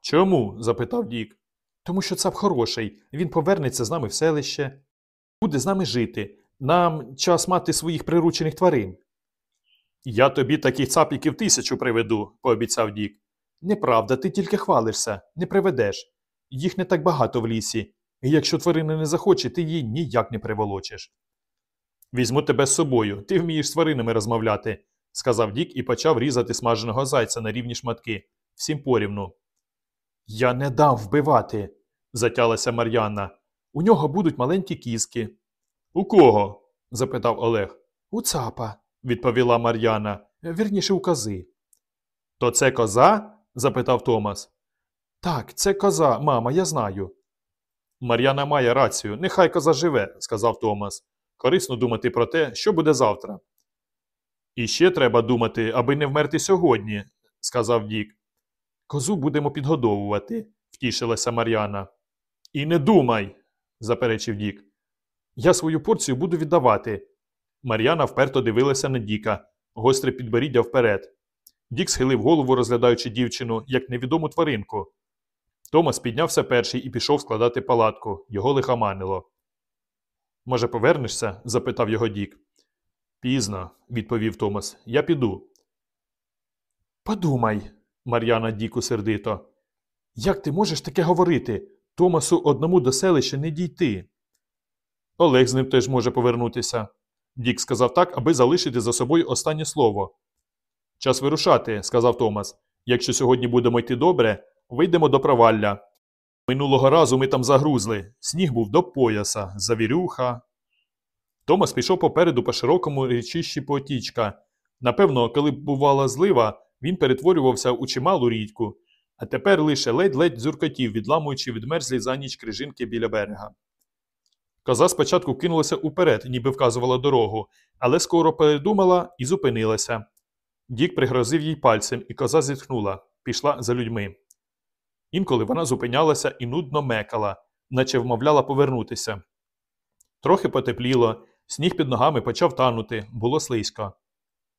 Чому? запитав Дік. Тому що цап хороший, він повернеться з нами в селище, буде з нами жити. Нам час мати своїх приручених тварин. Я тобі таких цапіків тисячу приведу, пообіцяв Дік. Неправда, ти тільки хвалишся, не приведеш. Їх не так багато в лісі, і якщо тварина не захоче, ти її ніяк не приволочиш. Візьму тебе з собою, ти вмієш з тваринами розмовляти, сказав Дік і почав різати смаженого зайця на рівні шматки, всім порівну. Я не дам вбивати, затялася Мар'яна. У нього будуть маленькі кіски. У кого? запитав Олег. У цапа, відповіла Мар'яна. Вірніше у кози. То це коза? запитав Томас. Так, це коза, мама, я знаю. Мар'яна має рацію, нехай коза живе, сказав Томас. Корисно думати про те, що буде завтра. І ще треба думати, аби не вмерти сьогодні, сказав Дік. Козу будемо підгодовувати, втішилася Мар'яна. І не думай, заперечив Дік. Я свою порцію буду віддавати. Мар'яна вперто дивилася на Діка, гостре підборіддя вперед. Дік схилив голову, розглядаючи дівчину, як невідому тваринку. Томас піднявся перший і пішов складати палатку. Його лихоманило. Може, повернешся? запитав його Дік. Пізно, відповів Томас. Я піду. Подумай, Мар'яна Діку сердито. Як ти можеш таке говорити? Томасу одному до селища не дійти. Олег з ним теж може повернутися. Дік сказав так, аби залишити за собою останнє слово. Час вирушати, сказав Томас. Якщо сьогодні будемо йти добре, вийдемо до провалля. Минулого разу ми там загрузли. Сніг був до пояса, завірюха. Томас пішов попереду по широкому річищі потічка. Напевно, коли б бувала злива, він перетворювався у чималу рідку, а тепер лише ледь-ледь дзюркотів, відламуючи відмерзлі за ніч крижинки біля берега. Коза спочатку кинулася уперед, ніби вказувала дорогу, але скоро передумала і зупинилася. Дік пригрозив їй пальцем, і коза зітхнула, пішла за людьми. Інколи вона зупинялася і нудно мекала, наче вмовляла повернутися. Трохи потепліло, сніг під ногами почав танути, було слизько.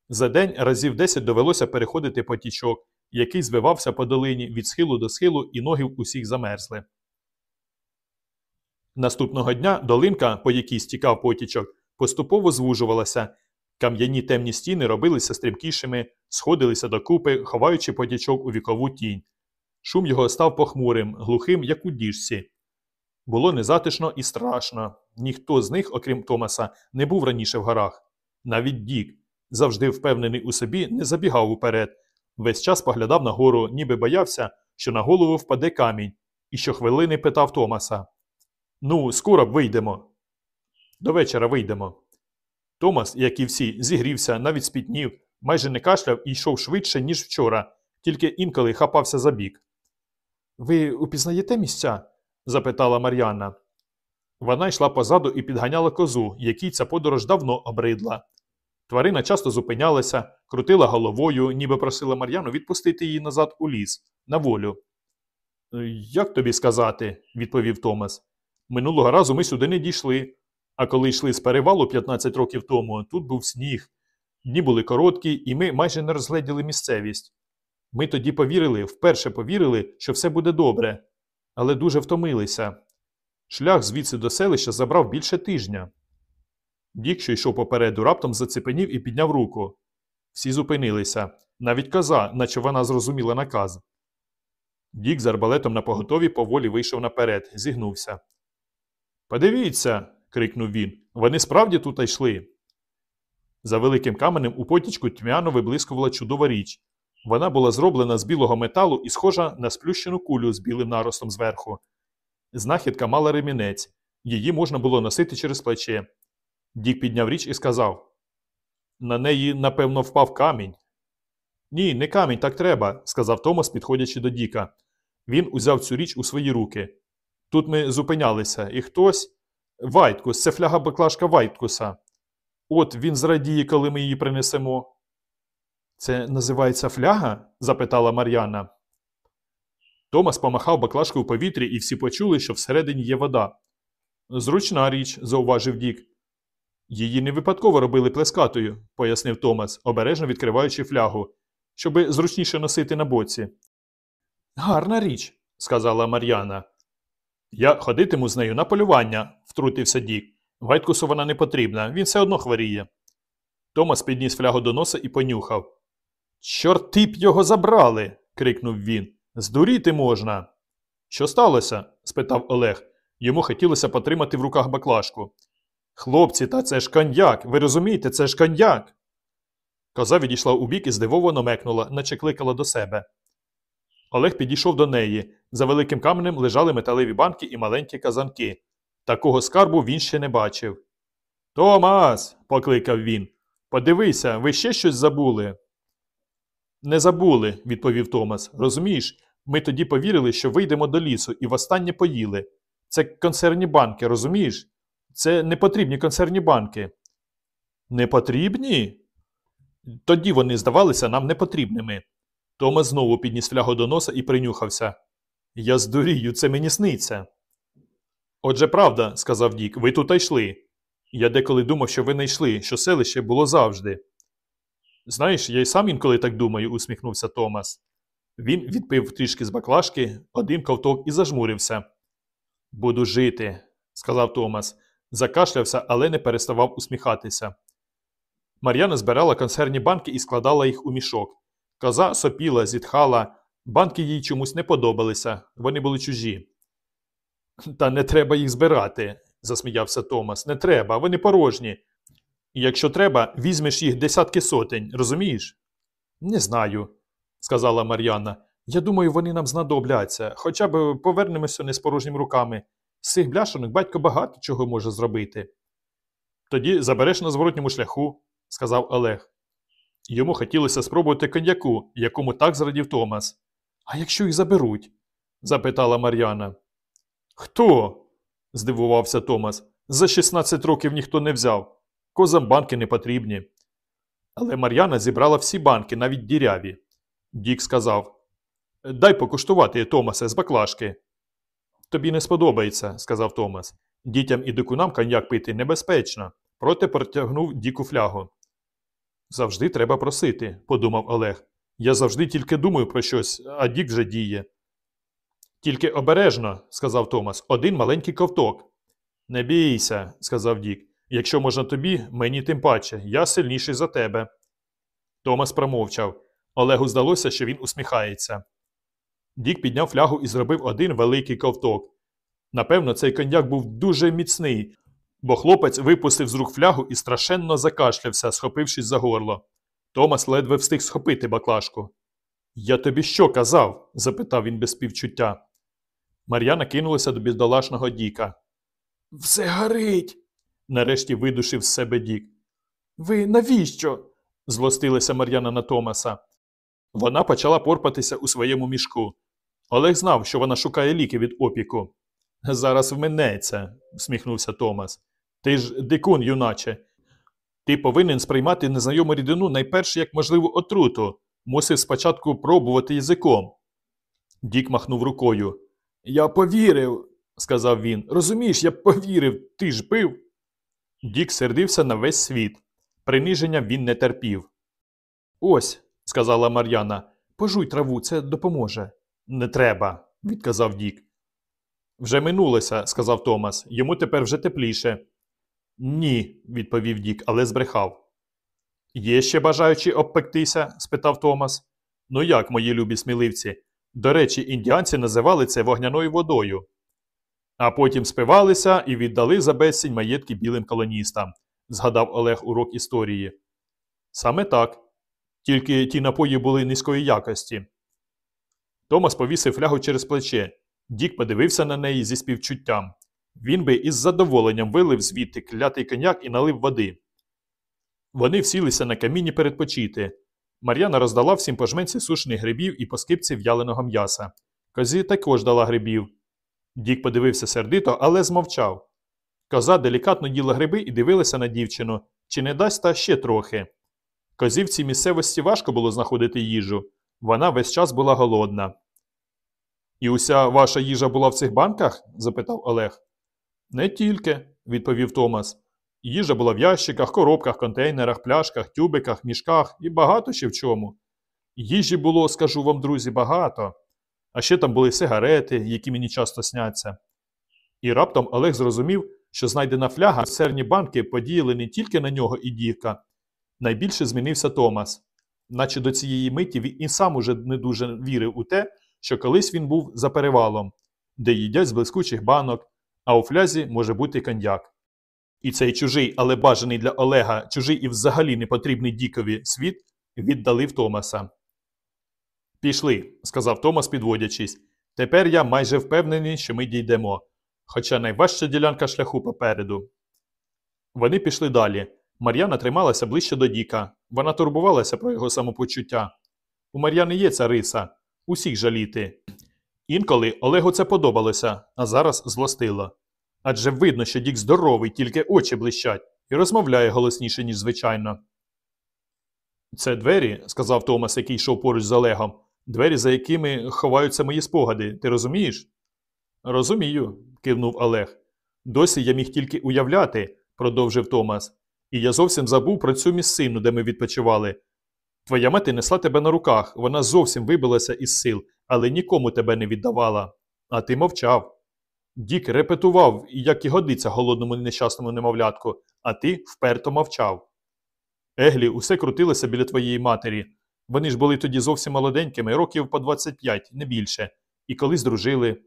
За день разів десять довелося переходити потічок, який звивався по долині від схилу до схилу, і ноги усіх замерзли. Наступного дня долинка, по якій стікав потічок, поступово звужувалася. Кам'яні темні стіни робилися стрімкішими, сходилися докупи, ховаючи потічок у вікову тінь. Шум його став похмурим, глухим, як у діжці. Було незатишно і страшно. Ніхто з них, окрім Томаса, не був раніше в горах. Навіть Дік, завжди впевнений у собі, не забігав уперед. Весь час поглядав нагору, ніби боявся, що на голову впаде камінь, і щохвилини питав Томаса Ну, скоро б вийдемо. До вечора вийдемо. Томас, як і всі, зігрівся, навіть спітнів, майже не кашляв і йшов швидше, ніж вчора, тільки інколи хапався за бік. Ви упізнаєте місця? запитала Мар'яна. Вона йшла позаду і підганяла козу, якій ця подорож давно обридла. Тварина часто зупинялася, крутила головою, ніби просила Мар'яну відпустити її назад у ліс, на волю. «Е, Як тобі сказати, відповів Томас. Минулого разу ми сюди не дійшли. А коли йшли з перевалу 15 років тому, тут був сніг. Дні були короткі, і ми майже не розгледіли місцевість. Ми тоді повірили, вперше повірили, що все буде добре, але дуже втомилися. Шлях звідси до селища забрав більше тижня. Дік, що йшов попереду, раптом зацепенів і підняв руку. Всі зупинилися, навіть коза, наче вона зрозуміла наказ. Дік з арбалетом на поготові поволі вийшов наперед, зігнувся. Подивіться. крикнув він. Вони справді тут йшли. За великим каменем у потічку тьмяно виблискувала чудова річ. Вона була зроблена з білого металу і схожа на сплющену кулю з білим наростом зверху. Знахідка мала ремінець, її можна було носити через плече. Дік підняв річ і сказав: На неї, напевно, впав камінь. Ні, не камінь, так треба, сказав Томас, підходячи до Діка. Він узяв цю річ у свої руки. Тут ми зупинялися, і хтось. Вайткус, це фляга баклажка Вайткуса. От він зрадіє, коли ми її принесемо. Це називається фляга? запитала Мар'яна. Томас помахав баклажкою у повітрі, і всі почули, що всередині є вода. Зручна річ, зауважив Дік. Її не випадково робили плескатою, пояснив Томас, обережно відкриваючи флягу, щоби зручніше носити на боці. Гарна річ, сказала Мар'яна. Я ходитиму з нею на полювання, втрутився Дік. Вайткусу вона не потрібна, він все одно хворіє. Томас підніс флягу до носа і понюхав. Чорти б його забрали. крикнув він. Здуріти можна. Що сталося? спитав Олег. Йому хотілося потримати в руках баклажку. Хлопці, та це ж коньяк. Ви розумієте, це ж коньяк. Коза відійшла у бік і здивовано мекнула, наче кликала до себе. Олег підійшов до неї. За великим каменем лежали металеві банки і маленькі казанки. Такого скарбу він ще не бачив. Томас. покликав він. Подивися, ви ще щось забули. Не забули, відповів Томас. Розумієш, ми тоді повірили, що вийдемо до лісу і востаннє поїли. Це консервні банки, розумієш? Це не потрібні консервні банки. Не потрібні? Тоді вони здавалися нам непотрібними. Томас знову підніс флягу до носа і принюхався. Я здурію, це мені сниться. Отже, правда, сказав Дік, ви тут йшли. Я деколи думав, що ви не йшли, що селище було завжди. Знаєш, я й сам інколи так думаю, усміхнувся Томас. Він відпив трішки з баклажки, один ковток і зажмурився. Буду жити, сказав Томас. Закашлявся, але не переставав усміхатися. Мар'яна збирала консервні банки і складала їх у мішок. Коза сопіла, зітхала, банки їй чомусь не подобалися, вони були чужі. Та не треба їх збирати, засміявся Томас. Не треба, вони порожні. Якщо треба, візьмеш їх десятки сотень, розумієш? Не знаю, сказала Мар'яна. Я думаю, вони нам знадобляться, хоча б повернемося не з порожніми руками. З цих бляшанок батько багато чого може зробити. Тоді забереш на зворотньому шляху, сказав Олег. Йому хотілося спробувати коньяку, якому так зрадів Томас. А якщо їх заберуть? запитала Мар'яна. Хто? здивувався Томас. За 16 років ніхто не взяв. Козам банки не потрібні. Але Мар'яна зібрала всі банки, навіть діряві. Дік сказав Дай покуштувати, Томасе, з баклажки. Тобі не сподобається, сказав Томас. Дітям і дикунам коньяк пити небезпечно, проте протягнув Діку флягу. Завжди треба просити, подумав Олег. Я завжди тільки думаю про щось, а Дік вже діє. Тільки обережно, сказав Томас, один маленький ковток. Не бійся, сказав Дік. Якщо можна тобі, мені тим паче, я сильніший за тебе. Томас промовчав. Олегу здалося, що він усміхається. Дік підняв флягу і зробив один великий ковток. Напевно, цей коньяк був дуже міцний, бо хлопець випустив з рук флягу і страшенно закашлявся, схопившись за горло. Томас ледве встиг схопити баклажку. Я тобі що казав? запитав він без співчуття. Мар'яна кинулася до бідолашного Діка. Все горить. нарешті видушив з себе Дік. Ви навіщо? злостилася Мар'яна на Томаса. Вона почала порпатися у своєму мішку. Олег знав, що вона шукає ліки від опіку. Зараз вминеться, всміхнувся Томас. Ти ж дикун, юначе. Ти повинен сприймати незнайому рідину найперше як можливу отруту. Мусив спочатку пробувати язиком. Дік махнув рукою. Я повірив, сказав він. Розумієш, я повірив, ти ж пив. Дік сердився на весь світ. Приниження він не терпів. Ось, сказала Мар'яна, пожуй траву, це допоможе. Не треба, відказав Дік. Вже минулося, сказав Томас. Йому тепер вже тепліше. Ні, відповів Дік, але збрехав. Є ще бажаючі обпектися? спитав Томас. Ну як, мої любі сміливці? До речі, індіанці називали це вогняною водою. А потім спивалися і віддали за безсінь маєтки білим колоністам, згадав Олег урок історії. Саме так. Тільки ті напої були низької якості. Томас повісив флягу через плече. Дік подивився на неї зі співчуттям. Він би із задоволенням вилив звідти клятий коньяк і налив води. Вони всілися на каміні передпочити. Мар'яна роздала всім по жменці сушених грибів і по скипці в'яленого м'яса. Козі також дала грибів. Дік подивився сердито, але змовчав. Коза делікатно їла гриби і дивилася на дівчину, чи не дасть та ще трохи. Козі в цій місцевості важко було знаходити їжу. Вона весь час була голодна. І уся ваша їжа була в цих банках? запитав Олег. Не тільки, відповів Томас. Їжа була в ящиках, коробках, контейнерах, пляшках, тюбиках, мішках і багато ще в чому. Їжі було, скажу вам, друзі, багато. А ще там були сигарети, які мені часто сняться. І раптом Олег зрозумів, що знайдена фляга серні банки подіяли не тільки на нього і дівка. Найбільше змінився Томас, наче до цієї миті він і сам уже не дуже вірив у те, що колись він був за перевалом, де їдять з блискучих банок, а у флязі може бути коньяк. І цей чужий, але бажаний для Олега, чужий і взагалі непотрібний Дікові світ віддалив Томаса. Пішли, сказав Томас, підводячись. Тепер я майже впевнений, що ми дійдемо. Хоча найважча ділянка шляху попереду. Вони пішли далі. Мар'яна трималася ближче до Діка. Вона турбувалася про його самопочуття. У Мар'яни є ця риса усіх жаліти. Інколи Олегу це подобалося, а зараз злостило. Адже видно, що Дік здоровий, тільки очі блищать, і розмовляє голосніше, ніж звичайно. Це двері, сказав Томас, який йшов поруч з Олегом, двері, за якими ховаються мої спогади. Ти розумієш? Розумію, кивнув Олег. Досі я міг тільки уявляти, продовжив Томас, і я зовсім забув про цю місцину, де ми відпочивали. Твоя мати несла тебе на руках, вона зовсім вибилася із сил, але нікому тебе не віддавала. А ти мовчав. Дік репетував, як і годиться голодному нещасному немовлятку, а ти вперто мовчав. Еглі усе крутилося біля твоєї матері. Вони ж були тоді зовсім молоденькими, років по 25, не більше, і колись дружили.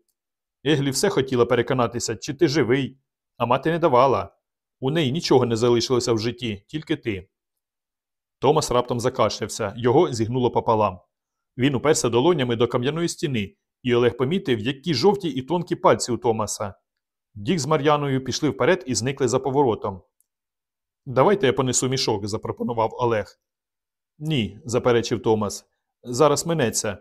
Еглі все хотіла переконатися, чи ти живий, а мати не давала. У неї нічого не залишилося в житті, тільки ти. Томас раптом закашлявся, його зігнуло пополам. Він уперся долонями до кам'яної стіни, і Олег помітив, які жовті і тонкі пальці у Томаса. Дік з Мар'яною пішли вперед і зникли за поворотом. Давайте я понесу мішок, запропонував Олег. Ні, заперечив Томас. Зараз минеться.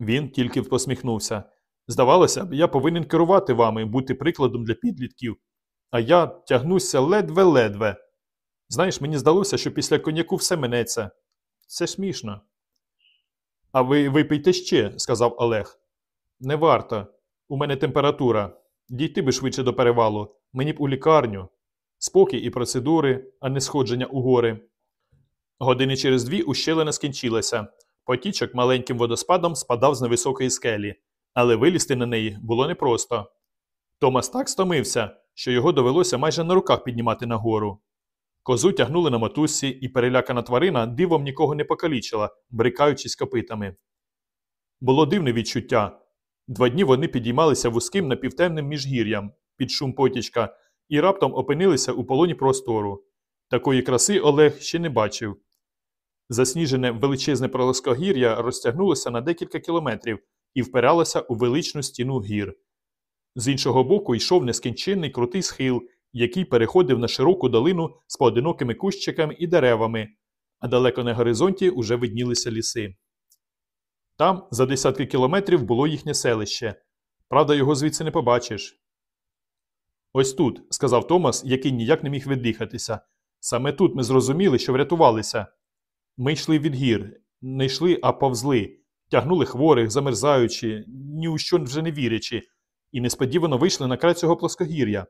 Він тільки посміхнувся. Здавалося б, я повинен керувати вами, бути прикладом для підлітків. А я тягнуся ледве-ледве. Знаєш, мені здалося, що після коньяку все минеться. Це смішно. А ви випийте ще, сказав Олег. Не варто. У мене температура. Дійти би швидше до перевалу. Мені б у лікарню. Спокій і процедури, а не сходження у гори. Години через дві ущелина скінчилася. Потічок маленьким водоспадом спадав з невисокої скелі, але вилізти на неї було непросто. Томас так стомився, що його довелося майже на руках піднімати нагору. Козу тягнули на мотузці, і перелякана тварина дивом нікого не покалічила, брикаючись копитами. Було дивне відчуття. Два дні вони підіймалися вузьким напівтемним міжгір'ям під шум потічка і раптом опинилися у полоні простору. Такої краси Олег ще не бачив. Засніжене величезне пролоскогір'я розтягнулося на декілька кілометрів і впиралося у величну стіну гір. З іншого боку йшов нескінченний крутий схил, який переходив на широку долину з поодинокими кущиками і деревами, а далеко на горизонті уже виднілися ліси. Там, за десятки кілометрів, було їхнє селище. Правда, його звідси не побачиш. Ось тут, сказав Томас, який ніяк не міг віддихатися. Саме тут ми зрозуміли, що врятувалися. Ми йшли від гір, не йшли, а повзли, тягнули хворих, замерзаючи, ні у що вже не вірячи, і несподівано вийшли на край цього плоскогір'я.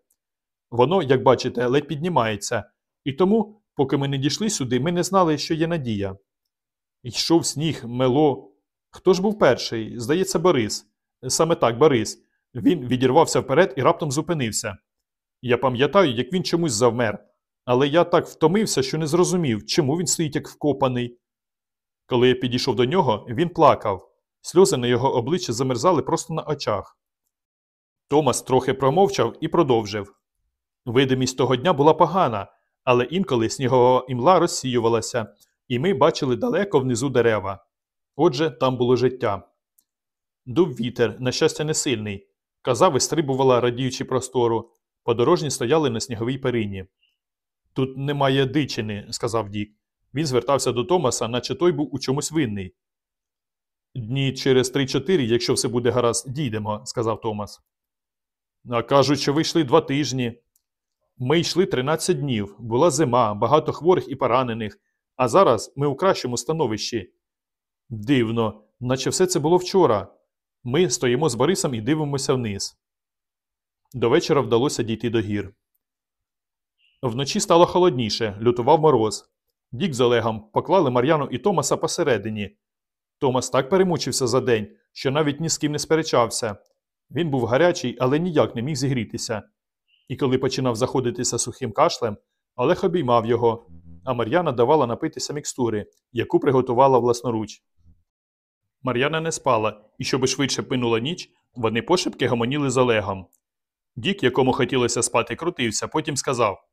Воно, як бачите, ледь піднімається, і тому, поки ми не дійшли сюди, ми не знали, що є надія. Йшов сніг, мело. Хто ж був перший? Здається, Борис. Саме так, Борис. Він відірвався вперед і раптом зупинився. Я пам'ятаю, як він чомусь завмер, але я так втомився, що не зрозумів, чому він стоїть як вкопаний. Коли я підійшов до нього, він плакав. Сльози на його обличчі замерзали просто на очах. Томас трохи промовчав і продовжив. Видимість того дня була погана, але інколи снігова імла розсіювалася, і ми бачили далеко внизу дерева. Отже, там було життя. Дув вітер, на щастя, не сильний. Коза вистрибувала, радіючи простору. Подорожні стояли на сніговій перині. Тут немає дичини, сказав Дік. Він звертався до Томаса, наче той був у чомусь винний. Дні через три-чотири, якщо все буде гаразд, дійдемо, сказав Томас. Кажуть, що ви йшли два тижні. Ми йшли 13 днів, була зима, багато хворих і поранених, а зараз ми у кращому становищі. Дивно, наче все це було вчора. Ми стоїмо з Борисом і дивимося вниз. До вечора вдалося дійти до гір. Вночі стало холодніше, лютував мороз. Дік з Олегом поклали Мар'яну і Томаса посередині. Томас так перемучився за день, що навіть ні з ким не сперечався. Він був гарячий, але ніяк не міг зігрітися. І коли починав заходитися сухим кашлем, Олег обіймав його, а Мар'яна давала напитися мікстури, яку приготувала власноруч. Мар'яна не спала, і щоби швидше пинула ніч, вони пошепки гомоніли з Олегом. Дік, якому хотілося спати, крутився, потім сказав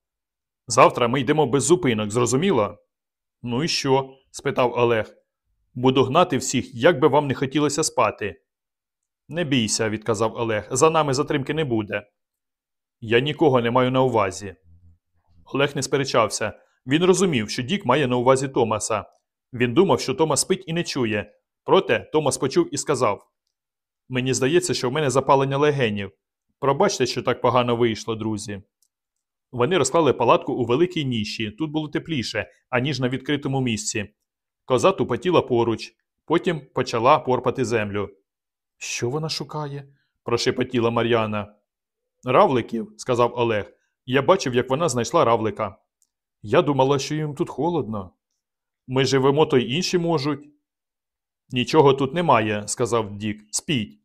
Завтра ми йдемо без зупинок, зрозуміло? Ну і що? спитав Олег. Буду гнати всіх, як би вам не хотілося спати. Не бійся, відказав Олег, за нами затримки не буде. Я нікого не маю на увазі. Олег не сперечався. Він розумів, що Дік має на увазі Томаса. Він думав, що Томас спить і не чує. Проте Томас почув і сказав Мені здається, що в мене запалення легенів. Пробачте, що так погано вийшло, друзі. Вони розклали палатку у великій ніші, тут було тепліше, аніж на відкритому місці. Коза тупотіла поруч, потім почала порпати землю. Що вона шукає? прошепотіла Мар'яна. Равликів, сказав Олег. Я бачив, як вона знайшла равлика. Я думала, що їм тут холодно. Ми живемо, то й інші можуть. Нічого тут немає, сказав Дік. Спіть.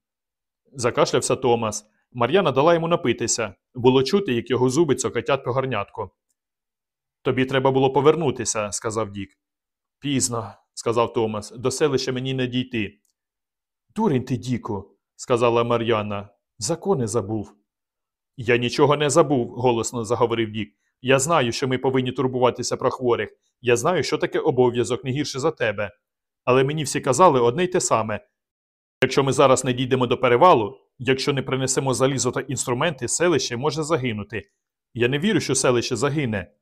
Закашлявся Томас. Мар'яна дала йому напитися. Було чути, як його зуби цокотять по горнятку. Тобі треба було повернутися, сказав Дік. Пізно, сказав Томас, до селища мені не дійти. Дурень ти, Діку, сказала Мар'яна. Закони забув. Я нічого не забув, голосно заговорив Дік. Я знаю, що ми повинні турбуватися про хворих. Я знаю, що таке обов'язок не гірше за тебе. Але мені всі казали одне й те саме якщо ми зараз не дійдемо до перевалу, якщо не принесемо залізо та інструменти, селище може загинути. Я не вірю, що селище загине.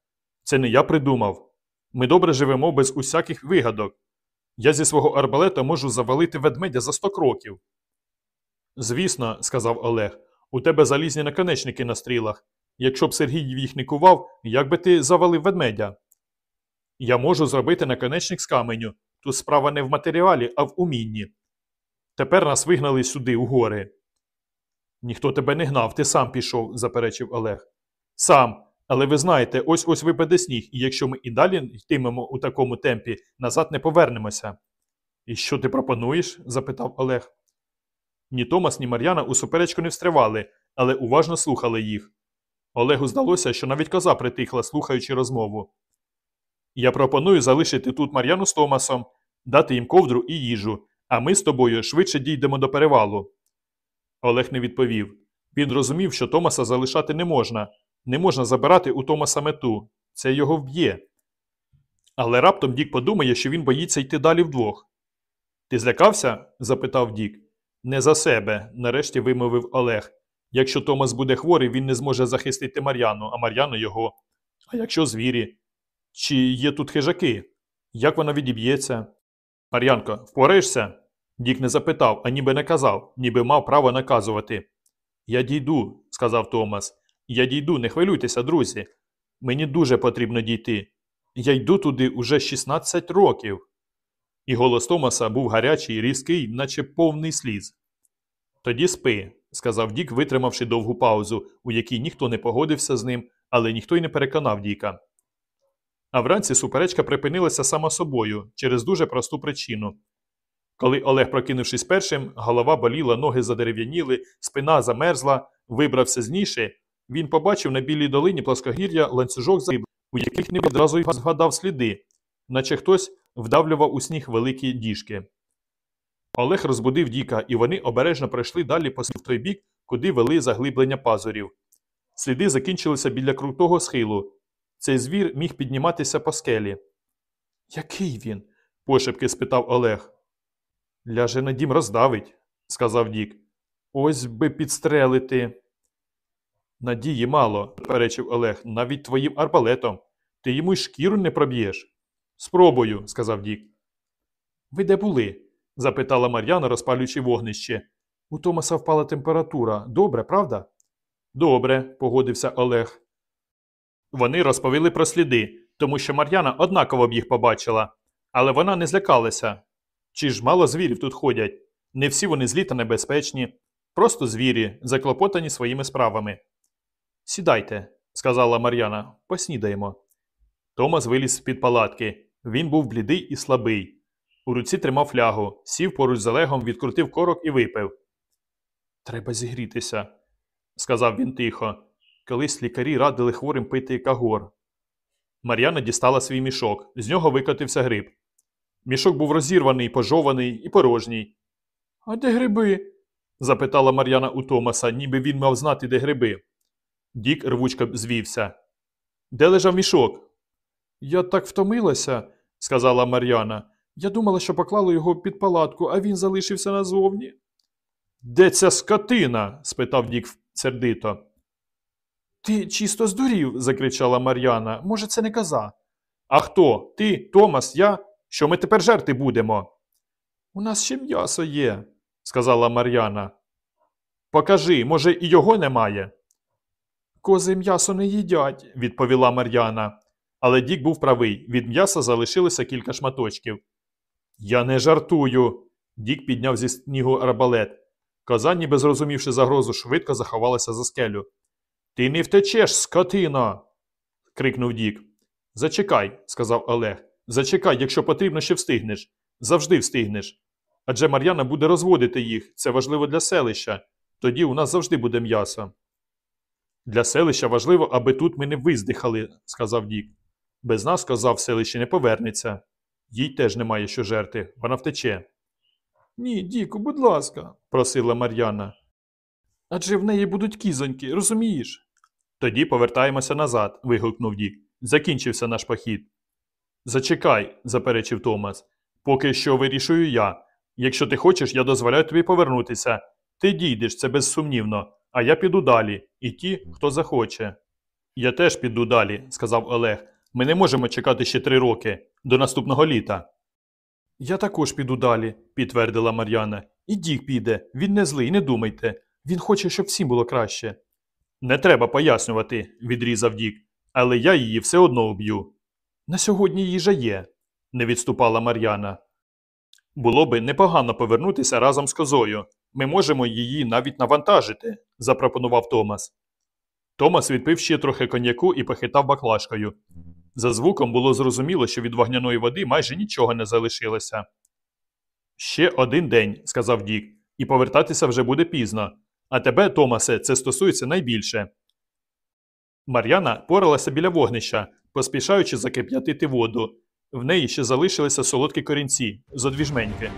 Це не я придумав. Ми добре живемо без усяких вигадок. Я зі свого арбалета можу завалити ведмедя за сто кроків. Звісно, сказав Олег, у тебе залізні наконечники на стрілах. Якщо б Сергій їх не кував, як би ти завалив ведмедя? Я можу зробити наконечник з каменю. Тут справа не в матеріалі, а в умінні. Тепер нас вигнали сюди, у гори. Ніхто тебе не гнав, ти сам пішов, заперечив Олег. Сам. Але ви знаєте, ось ось випаде сніг, і якщо ми і далі йтимемо у такому темпі, назад не повернемося. І що ти пропонуєш? запитав Олег. Ні Томас, ні Мар'яна у суперечку не встривали, але уважно слухали їх. Олегу здалося, що навіть коза притихла, слухаючи розмову. Я пропоную залишити тут Мар'яну з Томасом, дати їм ковдру і їжу, а ми з тобою швидше дійдемо до перевалу. Олег не відповів. Він розумів, що Томаса залишати не можна, не можна забирати у Томаса мету. Це його вб'є. Але раптом Дік подумає, що він боїться йти далі вдвох. Ти злякався? запитав Дік. Не за себе, нарешті вимовив Олег. Якщо Томас буде хворий, він не зможе захистити Мар'яну, а Мар'яна його. А якщо звірі? Чи є тут хижаки? Як вона відіб'ється? Мар'янко, впораєшся? Дік не запитав, а ніби не казав, ніби мав право наказувати. Я дійду, сказав Томас. Я дійду, не хвилюйтеся, друзі. Мені дуже потрібно дійти. Я йду туди уже 16 років. І голос Томаса був гарячий, різкий, наче повний сліз. Тоді спи, сказав Дік, витримавши довгу паузу, у якій ніхто не погодився з ним, але ніхто й не переконав Діка. А вранці суперечка припинилася сама собою через дуже просту причину. Коли Олег, прокинувшись першим, голова боліла, ноги задерев'яніли, спина замерзла, вибрався з ніші, він побачив на білій долині плоскогір'я ланцюжок загиб, у яких не відразу й згадав сліди, наче хтось вдавлював у сніг великі діжки. Олег розбудив Діка, і вони обережно пройшли далі по в той бік, куди вели заглиблення пазурів. Сліди закінчилися біля крутого схилу. Цей звір міг підніматися по скелі. Який він? пошепки спитав Олег. Ляже на дім роздавить, сказав Дік. Ось би підстрелити. Надії мало, перечив Олег, навіть твоїм арбалетом. Ти йому й шкіру не проб'єш. Спробую, сказав Дік. Ви де були? запитала Мар'яна, розпалюючи вогнище. У Томаса впала температура. Добре, правда? Добре, погодився Олег. Вони розповіли про сліди, тому що Мар'яна однаково б їх побачила, але вона не злякалася. Чи ж мало звірів тут ходять? Не всі вони злі та небезпечні, просто звірі, заклопотані своїми справами. Сідайте, сказала Мар'яна, поснідаємо. Томас виліз з-під палатки. Він був блідий і слабий. У руці тримав флягу, сів поруч з Олегом, відкрутив корок і випив. Треба зігрітися, сказав він тихо. Колись лікарі радили хворим пити кагор. Мар'яна дістала свій мішок, з нього викотився гриб. Мішок був розірваний, пожований і порожній. А де гриби? запитала Мар'яна у Томаса, ніби він мав знати, де гриби. Дік рвучко звівся. Де лежав мішок? Я так втомилася, сказала Мар'яна. Я думала, що поклала його під палатку, а він залишився назовні. Де ця скотина? спитав Дік сердито. Ти чисто здурів, закричала Мар'яна. Може, це не каза. А хто? Ти, Томас, я? Що ми тепер жерти будемо? У нас ще м'ясо є, сказала Мар'яна. Покажи, може, і його немає. Кози м'ясо не їдять, відповіла Мар'яна. Але Дік був правий від м'яса залишилося кілька шматочків. Я не жартую. Дік підняв зі снігу арбалет. Коза, ніби зрозумівши загрозу, швидко заховалася за скелю. Ти не втечеш, скотино. крикнув Дік. Зачекай, сказав Олег. Зачекай, якщо потрібно, ще встигнеш. Завжди встигнеш. Адже Мар'яна буде розводити їх, це важливо для селища. Тоді у нас завжди буде м'ясо. Для селища важливо, аби тут ми не виздихали, сказав Дік. Без нас, сказав, селище не повернеться. Їй теж немає що жерти, вона втече. Ні, Діку, будь ласка, просила Мар'яна. Адже в неї будуть кізоньки, розумієш? Тоді повертаємося назад, вигукнув Дік. Закінчився наш похід. Зачекай, заперечив Томас. Поки що вирішую я. Якщо ти хочеш, я дозволяю тобі повернутися. Ти дійдеш, це безсумнівно, а я піду далі, і ті, хто захоче. Я теж піду далі, сказав Олег. Ми не можемо чекати ще три роки до наступного літа. Я також піду далі, підтвердила Мар'яна. І Дік піде. Він не злий, не думайте. Він хоче, щоб всім було краще. Не треба пояснювати, відрізав Дік, але я її все одно уб'ю. На сьогодні їжа є, не відступала Мар'яна. Було би непогано повернутися разом з козою. Ми можемо її навіть навантажити, запропонував Томас. Томас відпив ще трохи коньяку і похитав баклажкою. За звуком було зрозуміло, що від вогняної води майже нічого не залишилося. Ще один день, сказав Дік, і повертатися вже буде пізно. А тебе, Томасе, це стосується найбільше. Мар'яна поралася біля вогнища, поспішаючи закип'ятити воду. В неї ще залишилися солодкі корінці, зодвіжменьки.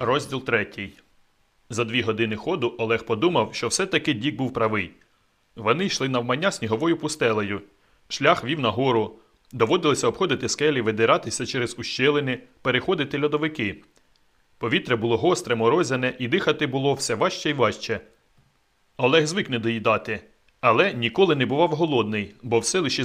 Розділ третій. За дві години ходу Олег подумав, що все-таки Дік був правий. Вони йшли навмання сніговою пустелею. Шлях вів нагору. Доводилося обходити скелі, видиратися через ущелини, переходити льодовики. Повітря було гостре, морозяне, і дихати було все важче й важче. Олег звик не доїдати, але ніколи не бував голодний, бо в селищі